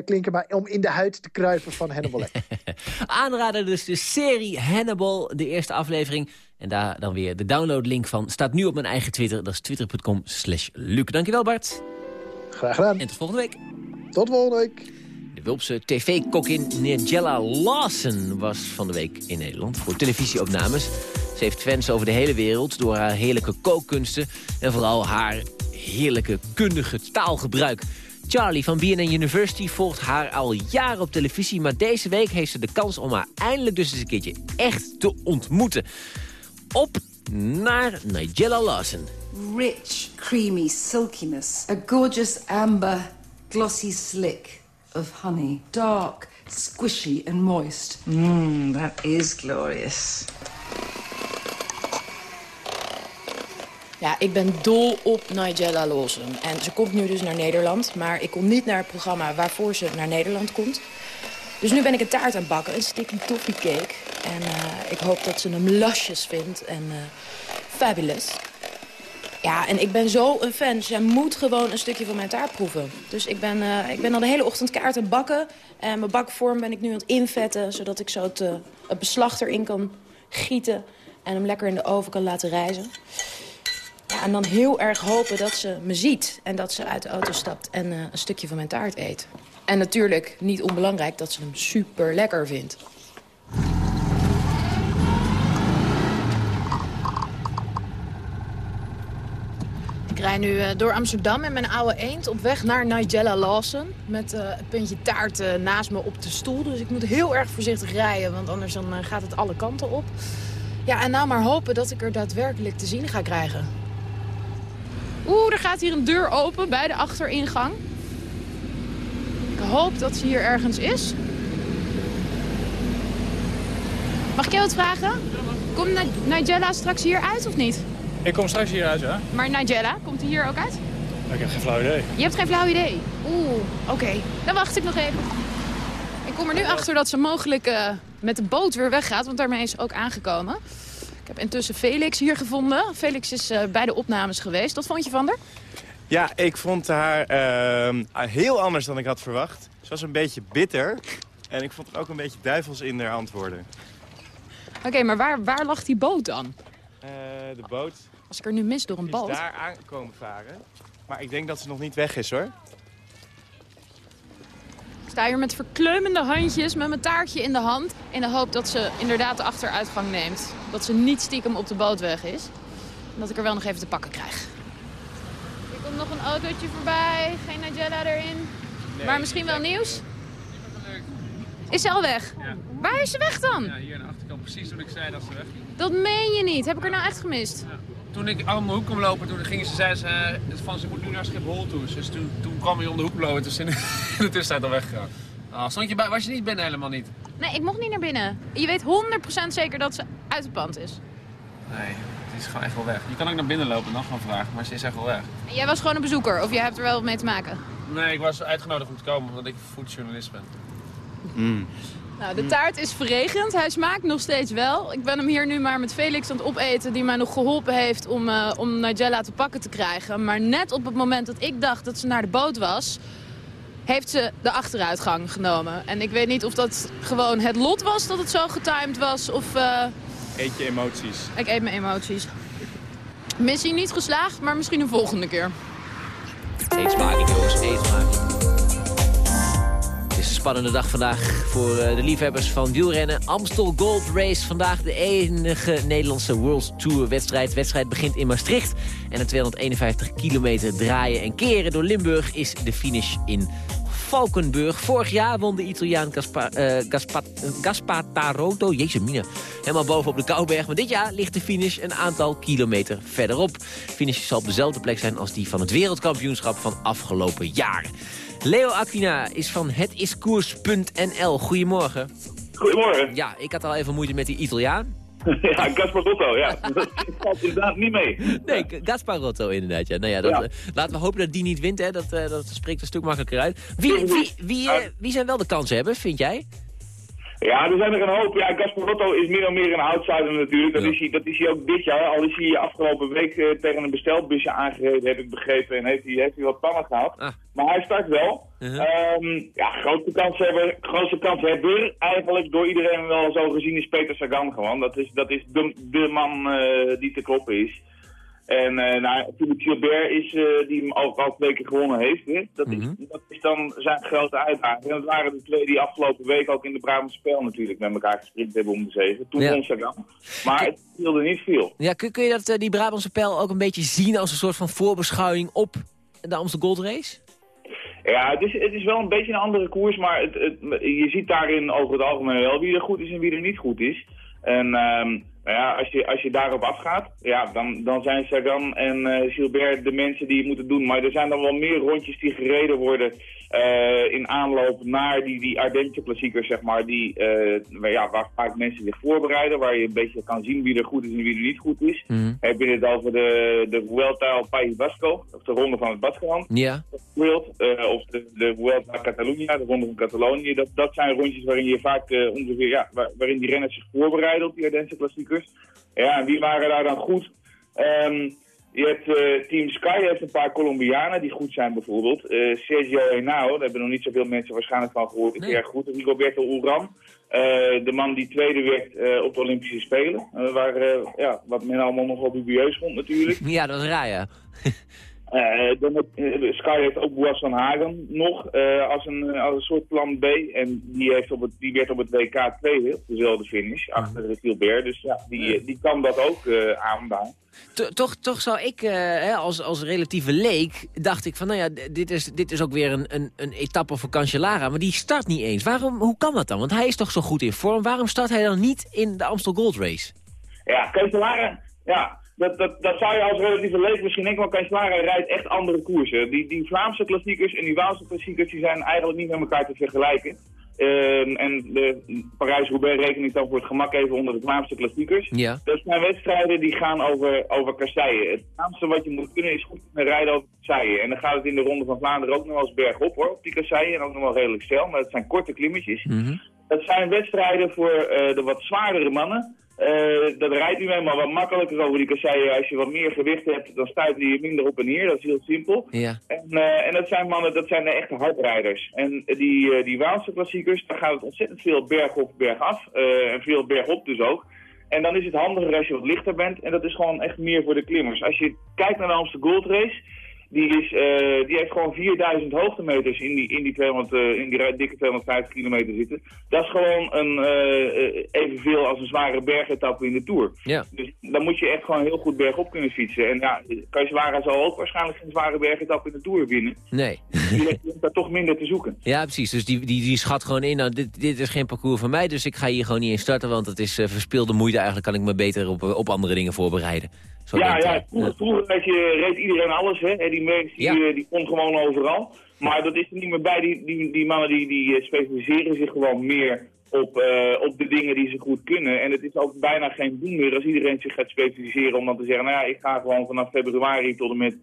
klinken, maar om in de huid te kruipen van Hannibal. Aanraden dus de serie Hannibal, de eerste aflevering. En daar dan weer de downloadlink van staat nu op mijn eigen Twitter. Dat is twitter.com slash Luc. Dankjewel Bart. Graag gedaan. En tot volgende week. Tot volgende week. De Wulpse tv-kokkin Nigella Lawson was van de week in Nederland voor televisieopnames. Ze heeft fans over de hele wereld door haar heerlijke kookkunsten... en vooral haar heerlijke kundige taalgebruik. Charlie van BNN University volgt haar al jaren op televisie... maar deze week heeft ze de kans om haar eindelijk dus eens een keertje echt te ontmoeten. Op naar Nigella Lawson. Rich, creamy silkiness. A gorgeous amber glossy slick of honey. Dark, squishy and moist. Mmm, that is glorious. Ja, ik ben dol op Nigella Lawson. En ze komt nu dus naar Nederland. Maar ik kom niet naar het programma waarvoor ze naar Nederland komt. Dus nu ben ik een taart aan het bakken, een sticky toffee cake. En eh, ik hoop dat ze hem lasjes vindt en eh, fabulous. Ja, en ik ben zo een fan. Zij moet gewoon een stukje van mijn taart proeven. Dus ik ben, eh, ik ben al de hele ochtend kaart aan bakken. En mijn bakvorm ben ik nu aan het invetten... zodat ik zo het, het beslag erin kan gieten... en hem lekker in de oven kan laten rijzen. En dan heel erg hopen dat ze me ziet en dat ze uit de auto stapt en eh, een stukje van mijn taart eet. En natuurlijk, niet onbelangrijk, dat ze hem super lekker vindt. Ik rij nu eh, door Amsterdam in mijn oude eend op weg naar Nigella Lawson. Met eh, een puntje taart eh, naast me op de stoel. Dus ik moet heel erg voorzichtig rijden, want anders dan, eh, gaat het alle kanten op. Ja, en nou maar hopen dat ik er daadwerkelijk te zien ga krijgen. Oeh, er gaat hier een deur open bij de achteringang. Ik hoop dat ze hier ergens is. Mag ik jou wat vragen? Komt Ni- Nigella straks hier uit of niet? Ik kom straks hieruit, ja? Maar Nigella, komt hij hier ook uit? Ik heb geen flauw idee. Je hebt geen flauw idee? Oeh, oké. Dan wacht ik nog even. Ik kom er nu achter dat ze mogelijk eh, met de boot weer weggaat, want daarmee is ze ook aangekomen. Ik heb intussen Felix hier gevonden. Felix is eh, bij de opnames geweest. Wat vond je van haar? Ja, ik vond haar ehm, heel anders dan ik had verwacht. Ze was een beetje bitter. En ik vond er ook een beetje duivels in haar antwoorden. Oké, maar waar, waar lag die boot dan? Eh, de boot Als ik er nu mis door een is boot. daar aankomen varen. Maar ik denk dat ze nog niet weg is, hoor. Ik sta hier met verkleumende handjes, met mijn taartje in de hand. In de hoop dat ze inderdaad de achteruitgang neemt. Dat ze niet stiekem op de boot weg is. En dat ik er wel nog even te pakken krijg. Hier komt nog een autootje voorbij. Geen Nigella erin. maar misschien wel nieuws. Is ze al weg? Waar is ze weg dan? Ja, hier aan de achterkant, precies toen ik zei dat ze wegging. Dat meen je niet. Heb ik er nou echt gemist? Toen ik om de hoek kwam lopen, toen gingen ze, zei ze eh, van ze moet nu naar Schiphol toe. Dus toen, toen kwam hij om de hoek lopen en toen is ze in de, in de tussentijd al weggegaan. Ah, stond je bij, was je niet binnen helemaal niet? Nee, ik mocht niet naar binnen. Je weet 100% zeker dat ze uit het pand is. Nee, het is gewoon echt wel weg. Je kan ook naar binnen lopen en dan gaan vragen, maar ze is echt wel weg. En jij was gewoon een bezoeker, of jij hebt er wel wat mee te maken? Nee, ik was uitgenodigd om te komen omdat ik foodjournalist ben. Nou, de taart is verregend. Hij smaakt nog steeds wel. Ik ben hem hier nu maar met Felix aan het opeten... die mij nog geholpen heeft om, eh, om Nigella te pakken te krijgen. Maar net op het moment dat ik dacht dat ze naar de boot was... heeft ze de achteruitgang genomen. En ik weet niet of dat gewoon het lot was dat het zo getimed was... of eh, Eet je emoties. ik eet mijn emoties. Missie niet geslaagd, maar misschien een volgende keer. Eet smakelijk, jongens. Eet smakelijk. Het is een spannende dag vandaag voor eh, de liefhebbers van wielrennen. Amstel Gold Race. Vandaag de enige Nederlandse World Tour wedstrijd. De wedstrijd begint in Maastricht. En een 251 kilometer draaien en keren door Limburg is de finish in Valkenburg. Vorig jaar won de Italiaan Gaspa, eh, Gaspa, Gaspatarotto, jezus mina, helemaal bovenop de Kouberg. Maar dit jaar ligt de finish een aantal kilometer verderop. De finish zal op dezelfde plek zijn als die van het wereldkampioenschap van afgelopen jaar. Leo Aquina is van hetiskoers.nl. Goedemorgen. Goedemorgen. Ja, ik had al even moeite met die Italiaan. ja, Gasparotto, ja. Dat valt inderdaad niet mee. Nee, Gasparotto inderdaad. Ja. Nou ja, dat, Ja. eh, laten we hopen dat die niet wint. Hè. Dat, eh, dat spreekt een stuk makkelijker uit. Wie, wie, wie, eh, wie zijn wel de kansen hebben, vind jij? Ja, er zijn er een hoop. Ja, Gasparotto is meer en meer een outsider natuurlijk. Dat, is hij, dat is hij ook dit jaar. Al is hij afgelopen week eh, tegen een bestelbusje aangereden, heb ik begrepen. En heeft hij, heeft hij wat pannen gehad. Maar hij start wel. Ehm, ja, grootste kanshebber, grootste kanshebber eigenlijk door iedereen wel zo gezien is Peter Sagan gewoon. Dat is, dat is de, de man eh, die te kloppen is. En eh nou, Philippe Gilbert is, eh, die hem ook al twee keer gewonnen heeft. Hè? Dat, is, dat is dan zijn grote uitdaging. En dat waren de twee die afgelopen week ook in de Brabantse spel natuurlijk met elkaar gesprint hebben om de zegen. Toen Ja. Sagan. Maar het scheelde niet veel. Ja, kun, kun je dat, eh, die Brabantse pijl ook een beetje zien als een soort van voorbeschouwing op de Amstel Gold Race? Ja, het is, het is wel een beetje een andere koers, maar het, het, je ziet daarin over het algemeen wel wie er goed is en wie er niet goed is. En ehm, Nou ja, als je, als je daarop afgaat, ja, dan, dan zijn Sagan en eh, Gilbert de mensen die het moeten doen. Maar er zijn dan wel meer rondjes die gereden worden eh, in aanloop naar die, die klassiekers, zeg maar. Die, eh, waar, ja, waar vaak mensen zich voorbereiden, waar je een beetje kan zien wie er goed is en wie er niet goed is. Mhm. Heb je het over de, de Vuelta al País Vasco, of de Ronde van het Baskeland. Ja. Of de, de Vuelta Catalunya, de Ronde van Catalonië. Dat, dat zijn rondjes waarin je vaak ongeveer, ja, waar- waarin die renners zich voorbereiden op die Ardense klassiekers. Ja, en wie waren daar dan goed? Ehm, je hebt eh, Team Sky, heeft een paar Colombianen die goed zijn bijvoorbeeld. Eh, Sergio Henao, daar hebben nog niet zoveel mensen waarschijnlijk van gehoord, is erg goed. Rigoberto Uran, eh, de man die tweede werd op de Olympische Spelen. Waar, ja, wat men allemaal nogal dubieus vond natuurlijk. Ja, dat is raar, ja. Eh, dan eh, Sky heeft ook Boas van Hagen nog eh, als, een, als een soort plan B. En die, heeft op het, die werd op het WK tweede, op dezelfde finish, achter de Gilbert. Dus ja, die, die kan dat ook aanbaan. To- Toch, toch zou ik, eh, als, als relatieve leek, dacht ik van, nou ja, dit is, dit is ook weer een, een, een etappe voor Cancellara. Maar die start niet eens. Waarom, hoe kan dat dan? Want hij is toch zo goed in vorm. Waarom start hij dan niet in de Amstel Gold Race? Ja, Cancellara, ja, dat, dat, dat zou je als relatieve leek misschien denken, maar Cancellara rijdt echt andere koersen. Die, die Vlaamse klassiekers en die Waalse klassiekers die zijn eigenlijk niet met elkaar te vergelijken. Ehm, en de Parijs-Roubaix reken ik dan voor het gemak even onder de Vlaamse klassiekers. Ja. Dat zijn wedstrijden die gaan over, over kasseien. Het Vlaamse wat je moet kunnen is goed kunnen rijden over kasseien. En dan gaat het in de Ronde van Vlaanderen ook nog wel eens bergop hoor, op die kasseien. En ook nog wel redelijk snel, maar het zijn korte klimmetjes. Dat zijn wedstrijden voor eh, de wat zwaardere mannen. Eh, dat rijdt nu eenmaal wat makkelijker over die kasseien. Als je wat meer gewicht hebt, dan stuiten die minder op en neer. Dat is heel simpel. Ja. En, eh, en dat zijn mannen, dat zijn de echte hardrijders. En eh, die, die Waalse klassiekers, daar gaat het ontzettend veel bergop, bergaf. en veel bergop dus ook. En dan is het handiger als je wat lichter bent. En dat is gewoon echt meer voor de klimmers. Als je kijkt naar de Amsterdam Gold Race... Die, is, eh, die heeft gewoon 4000 hoogtemeters in die, in die, 200, eh, in die dikke 250 kilometer zitten. Dat is gewoon een, eh, evenveel als een zware bergetappe in de Tour. Ja. Dus dan moet je echt gewoon heel goed bergop kunnen fietsen. En ja, Cancellara zal ook waarschijnlijk geen zware bergetappe in de Tour winnen. Nee. Die heeft daar toch minder te zoeken. Ja, precies. Dus die, die, die schat gewoon in, nou, dit, dit is geen parcours voor mij, dus ik ga hier gewoon niet in starten, want het is verspilde moeite. Eigenlijk kan ik me beter op, op andere dingen voorbereiden. Zo ja, ja, vroeger, je, reed iedereen alles, hè. En die mensen die, Ja. eh, die kon gewoon overal. Maar dat is er niet meer bij. Die, die, die mannen die, die eh, specialiseren zich gewoon meer op, eh, op de dingen die ze goed kunnen. En het is ook bijna geen doen meer als iedereen zich gaat specialiseren om dan te zeggen, nou ja, ik ga gewoon vanaf februari tot en met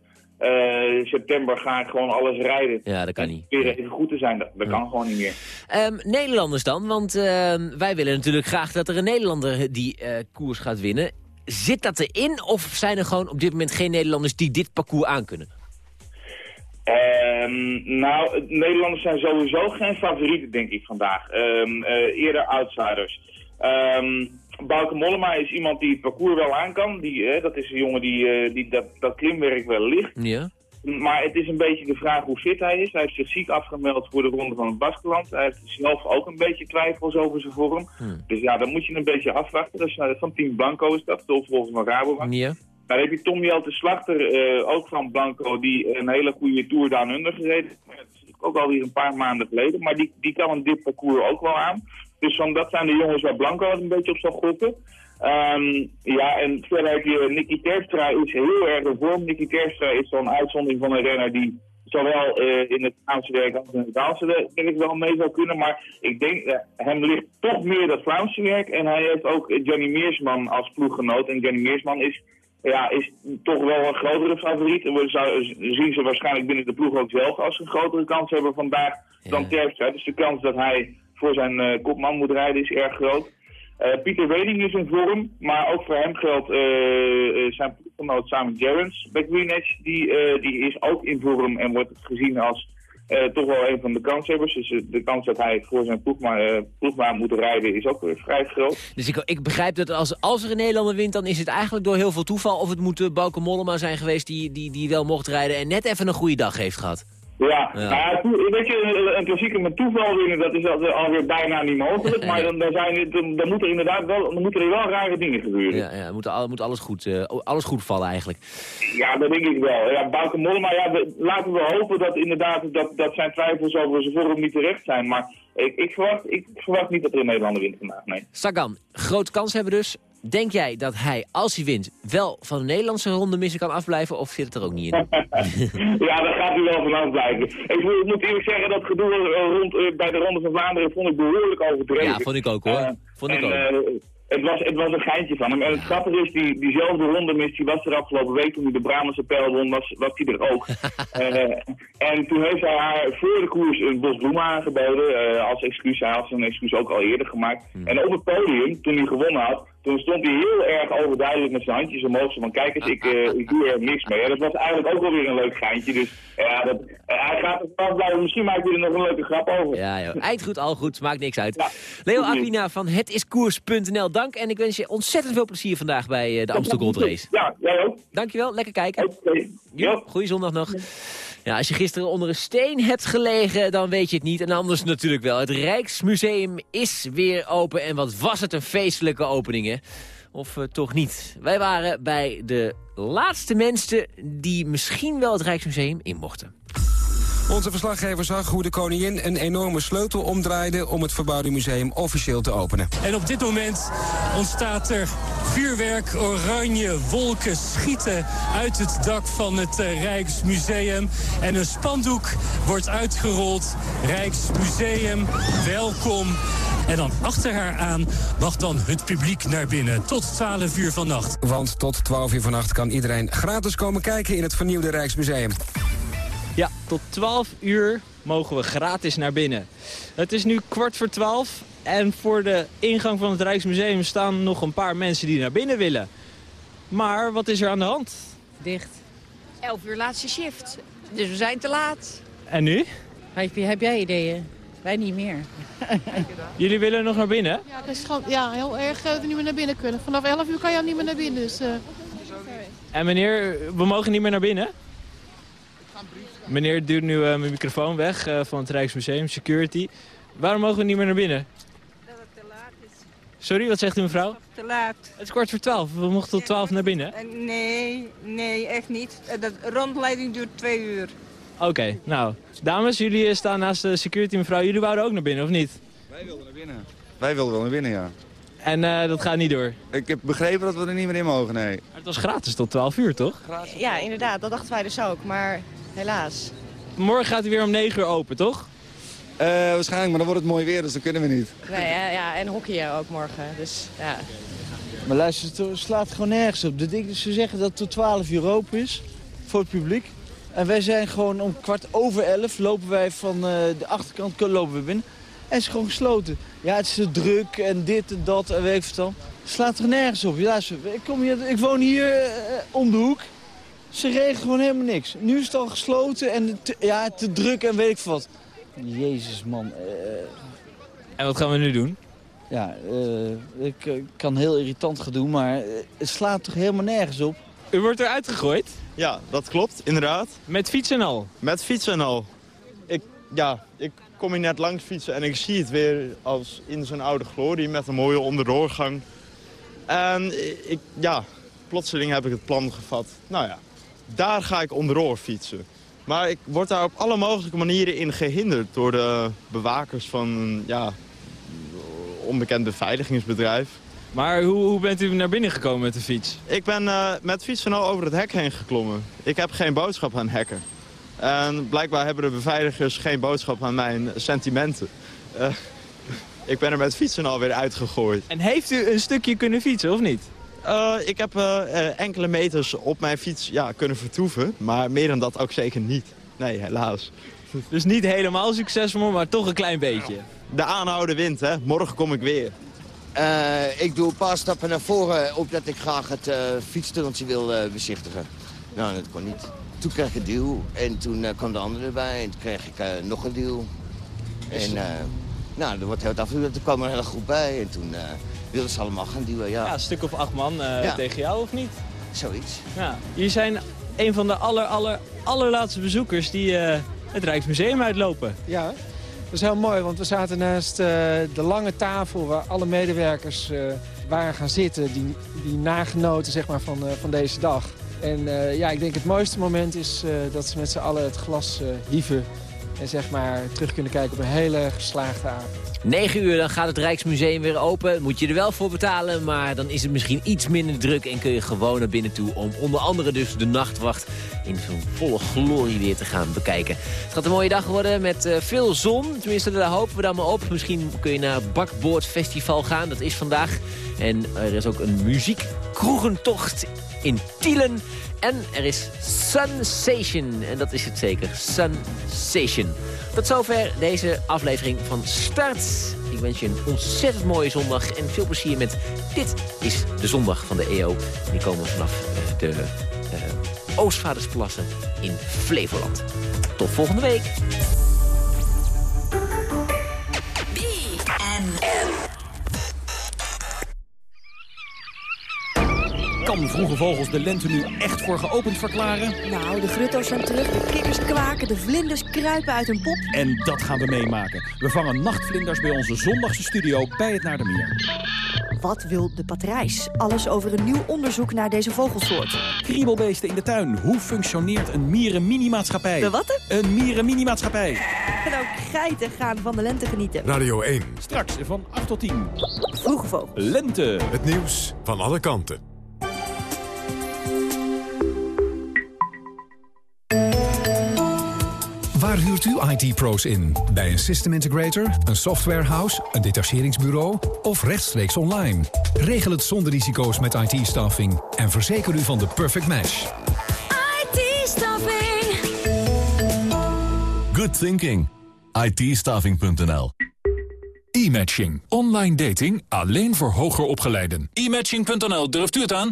september ga ik gewoon alles rijden. Ja, dat kan niet. Weer even goed te zijn, dat, dat kan gewoon niet meer. Ehm, Nederlanders dan, want ehm, wij willen natuurlijk graag dat er een Nederlander die koers gaat winnen. Zit dat erin of zijn er gewoon op dit moment geen Nederlanders die dit parcours aankunnen? Ehm, nou, Nederlanders zijn sowieso geen favorieten, denk ik, vandaag. Ehm, eh, eerder outsiders. Ehm Bouke Mollema is iemand die het parcours wel aan kan. Die, eh, dat is een jongen die, eh, die dat, dat klimwerk wel ligt. Ja. Maar het is een beetje de vraag hoe fit hij is. Hij heeft zich ziek afgemeld voor de Ronde van het Baskeland. Hij heeft zelf ook een beetje twijfels over zijn vorm. Dus ja, dan moet je een beetje afwachten. Dat is eh, van Team Blanco is dat, de opvolger van Rabobank. Ja. Daar heb je Tom Jelte Slachter, eh, ook van Blanco, die een hele goede Tour Down Under gereden heeft. Dat is ook alweer een paar maanden geleden. Maar die, die kan een dit parcours ook wel aan. Dus van, dat zijn de jongens waar Blanco het een beetje op zal gokken. Ehm, ja, en verder heb je Nicky Terstra is heel erg in vorm. Nicky Terstra is zo'n uitzondering van een renner die zowel eh, in het Vlaamse werk als in het Waalse werk wel mee zou kunnen. Maar ik denk, eh, hem ligt toch meer dat Vlaamse werk. En hij heeft ook Johnny Meersman als ploeggenoot. En Johnny Meersman is, ja, is toch wel een grotere favoriet. En we zou, zien ze waarschijnlijk binnen de ploeg ook zelf als een grotere kans hebben vandaag dan Terstra. Dus de kans dat hij voor zijn eh, kopman moet rijden is erg groot. Eh, Pieter Weding is in vorm, maar ook voor hem geldt eh, eh, zijn ploeggenoot Simon Gerrans bij Greenwich. Die, eh, die is ook in vorm en wordt gezien als toch wel een van de kanshebbers. Dus de kans dat hij voor zijn ploegma, eh, ploegma moet rijden is ook weer vrij groot. Dus ik, ik begrijp dat als, als er een Nederlander wint, dan is het eigenlijk door heel veel toeval. Of het moet Bauke Mollema zijn geweest die, die, die wel mocht rijden en net even een goede dag heeft gehad. Ja, Ja. Ja, toe- weet je, een- klassieker met toeval winnen, dat is al- alweer bijna niet mogelijk. Maar dan, dan, zijn, dan, dan moeten er inderdaad wel, dan moeten er wel rare dingen gebeuren. Ja, ja moet, al- moet alles, goed, eh, alles goed vallen eigenlijk. Ja, dat denk ik wel. Ja, Bouke Mollema, ja, we- laten we hopen dat inderdaad dat, dat zijn twijfels over zijn vorm niet terecht zijn. Maar ik, ik, verwacht, ik verwacht niet dat er een Nederlander wint vandaag, nee. Sagan, grote kans hebben dus. Denk jij dat hij, als hij wint, wel van de Nederlandse ronde missen kan afblijven? Of zit het er ook niet in? ja, daar gaat u wel vanaf blijven. Ik moet, ik moet eerlijk zeggen, dat gedoe eh, rond, eh, bij de Ronde van Vlaanderen vond ik behoorlijk overdreven. Ja, vond ik ook hoor. Eh, Vond ik en, ook. het, was, het was een geintje van hem. En het grappige is, die, diezelfde ronde mis, die was er afgelopen week toen hij de Brabantse pijl won, was, was die er ook. En toen heeft hij haar voor de koers een bos bloemen aangeboden als excuus. Hij had zijn excuus ook al eerder gemaakt. En op het podium, toen hij gewonnen had, toen stond hij heel erg overduidelijk met zijn handjes omhoog. Van, kijk eens, ik, eh, ik doe er niks mee. En dat was eigenlijk ook wel weer een leuk geintje. Dus ja, dat, eh, hij gaat er vanaf blijven. Misschien maakt hij er nog een leuke grap over. Ja, joh. Eind goed, al goed, maakt niks uit. Leo Aquina van hetiskoers.nl, dank. En ik wens je ontzettend veel plezier vandaag bij eh, de Amstel Gold Race. Ja, jij ook. Dankjewel, lekker kijken. Jo, goeie zondag nog. Ja, als je gisteren onder een steen hebt gelegen, dan weet je het niet. En anders natuurlijk wel. Het Rijksmuseum is weer open. En wat was het een feestelijke opening, hè? Of eh, toch niet? Wij waren bij de laatste mensen die misschien wel het Rijksmuseum in mochten. Onze verslaggever zag hoe de koningin een enorme sleutel omdraaide... om het verbouwde museum officieel te openen. En op dit moment ontstaat er vuurwerk, oranje wolken schieten uit het dak van het eh, Rijksmuseum. En een spandoek wordt uitgerold. Rijksmuseum, welkom. En dan achter haar aan mag dan het publiek naar binnen. Tot 12 uur vannacht. Want tot 12 uur vannacht kan iedereen gratis komen kijken... in het vernieuwde Rijksmuseum. Ja, tot 12 uur mogen we gratis naar binnen. Het is nu kwart voor 12 en voor de ingang van het Rijksmuseum staan nog een paar mensen die naar binnen willen. Maar wat is er aan de hand? Dicht. 11 uur laatste shift. Dus we zijn te laat. En nu? Heb, heb jij ideeën? Wij niet meer. Jullie willen nog naar binnen? Ja, dat is gewoon, ja, heel erg dat we niet meer naar binnen kunnen. Vanaf 11 uur kan je al niet meer naar binnen. Dus, eh, En meneer, we mogen niet meer naar binnen? Meneer duwt nu eh, mijn microfoon weg eh, van het Rijksmuseum, security. Waarom mogen we niet meer naar binnen? Sorry, wat zegt u mevrouw? Te laat. Het is kwart voor twaalf. We mochten tot twaalf naar binnen. Eh, Nee, nee, echt niet. Eh, De rondleiding duurt twee uur. Oké, nou. Dames, jullie eh, staan naast de security mevrouw. Jullie wouden ook naar binnen, of niet? Wij wilden naar binnen. Wij wilden wel naar binnen, ja. En eh, dat gaat niet door? Ik heb begrepen dat we er niet meer in mogen, nee. Maar het was gratis tot 12 uur, toch? Ja, inderdaad. Dat dachten wij dus ook. Maar helaas. Morgen gaat hij weer om 9 uur open, toch? Eh, waarschijnlijk, maar dan wordt het mooi weer, dus dan kunnen we niet. Nee, ja, ja, en hockey ook morgen. Dus ja. Maar luister, het slaat gewoon nergens op. Ze zeggen dat het tot 12 uur open is voor het publiek. En wij zijn gewoon om kwart over 11 lopen wij van eh, de achterkant lopen we binnen. En het is gewoon gesloten. Ja, het is te druk en dit en dat en weet ik wat dan. Het slaat er nergens op. Ja, luister, ik, kom hier, ik woon hier eh, om de hoek. Ze regelen gewoon helemaal niks. Nu is het al gesloten en te, ja, te druk en weet ik wat. Jezus, man. eh, En wat gaan we nu doen? ja, eh, ik, eh, kan heel irritant gaan doen, maar het slaat toch helemaal nergens op. U wordt eruit gegooid? Ja, dat klopt, inderdaad. Met fiets en al? Met fiets en al. Ik, ja, ik kom hier net langs fietsen en ik zie het weer als in zijn oude glorie met een mooie onderdoorgang. En ik, ja, plotseling heb ik het plan gevat. Nou ja, daar ga ik onderdoor fietsen. Maar ik word daar op alle mogelijke manieren in gehinderd door de bewakers van een ja, onbekend beveiligingsbedrijf. Maar hoe, hoe bent u naar binnen gekomen met de fiets? Ik ben eh, met fietsen al over het hek heen geklommen. Ik heb geen boodschap aan hekken. En blijkbaar hebben de beveiligers geen boodschap aan mijn sentimenten. Eh, ik ben er met fietsen alweer uitgegooid. En heeft u een stukje kunnen fietsen, of niet? Eh, ik heb eh, eh, enkele meters op mijn fiets ja, kunnen vertoeven, maar meer dan dat ook zeker niet. Nee, helaas. Dus niet helemaal succesvol, maar toch een klein beetje. De aanhouden wint, hè. Morgen kom ik weer. Eh, ik doe een paar stappen naar voren omdat ik graag het eh fietstunneltje wil eh, bezichtigen. Nou, dat kon niet. Toen kreeg ik een duw en toen kwam de andere erbij en toen kreeg ik nog een duw. En eh, nou, er wordt heel af en toe, er kwam er een hele groep bij en toen eh, wilden ze allemaal gaan duwen, ja. Ja, een stuk of acht man eh, Ja. tegen jou, of niet? Zoiets. Ja. Jullie zijn een van de aller, aller, allerlaatste bezoekers die eh, het Rijksmuseum uitlopen. Ja, dat is heel mooi, want we zaten naast eh, de lange tafel waar alle medewerkers eh, waren gaan zitten. Die, die nagenoten zeg maar, van, eh, van deze dag. En eh, ja, ik denk het mooiste moment is eh, dat ze met z'n allen het glas eh, hieven En zeg maar terug kunnen kijken op een hele geslaagde avond. 9 uur, dan gaat het Rijksmuseum weer open. Moet je er wel voor betalen, maar dan is het misschien iets minder druk... en kun je gewoon naar binnen toe om onder andere dus de nachtwacht... in zo'n volle glorie weer te gaan bekijken. Het gaat een mooie dag worden met uh, veel zon. Tenminste, daar hopen we dan maar op. Misschien kun je naar het Bakboord Festival gaan, dat is vandaag. En er is ook een muziekkroegentocht in Tielen. En er is Sensation, en dat is het zeker, Sensation. Tot zover deze aflevering van Start. Ik wens je een ontzettend mooie zondag en veel plezier met Dit is de Zondag van de EO. Die komen vanaf eh, de uh, in Flevoland. Tot volgende week. Kan Vroege Vogels de lente nu echt voor geopend verklaren? Nou, de grutto's zijn terug, de kikkers kwaken, de vlinders kruipen uit hun pop. En dat gaan we meemaken. We vangen nachtvlinders bij onze zondagse studio bij het Naardermeer. Wat wil de patrijs? Alles over een nieuw onderzoek naar deze vogelsoort. Kriebelbeesten in de tuin. Hoe functioneert een mierenminimaatschappij? De wat? Een mierenminimaatschappij. En ook geiten gaan van de lente genieten. Radio 1. Straks van 8 tot 10. Vroege vogels. Lente. Het nieuws van alle kanten. Waar huurt u IT-pro's in? Bij een system integrator, een softwarehouse, een detacheringsbureau of rechtstreeks online? Regel het zonder risico's met IT-staffing en verzeker u van de perfect match. IT-staffing. Good thinking. it E-matching. Online dating alleen voor hoger opgeleiden. E-matching.nl, durft u het aan?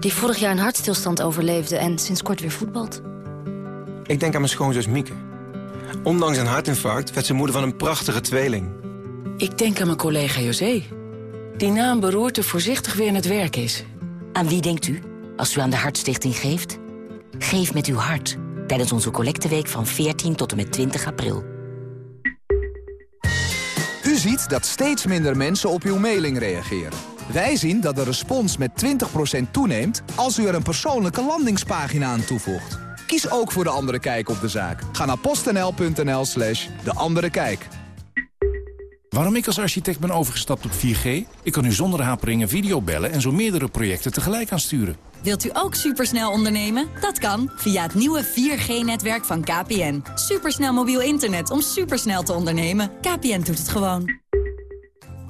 die vorig jaar een hartstilstand overleefde en sinds kort weer voetbalt. Ik denk aan mijn schoonzus Mieke. Ondanks een hartinfarct werd ze moeder van een prachtige tweeling. Ik denk aan mijn collega José. Die na een beroerte voorzichtig weer in het werk is. Aan wie denkt u als u aan de Hartstichting geeft? Geef met uw hart tijdens onze collecteweek van 14 tot en met 20 april. U ziet dat steeds minder mensen op uw mailing reageren. Wij zien dat de respons met 20% toeneemt als u er een persoonlijke landingspagina aan toevoegt. Kies ook voor De Andere Kijk op de zaak. Ga naar postnl.nl slash De Andere Kijk. Waarom ik als architect ben overgestapt op 4G? Ik kan nu zonder haperingen video bellen en zo meerdere projecten tegelijk aansturen. Wilt u ook supersnel ondernemen? Dat kan via het nieuwe 4G-netwerk van KPN. Supersnel mobiel internet om supersnel te ondernemen. KPN doet het gewoon.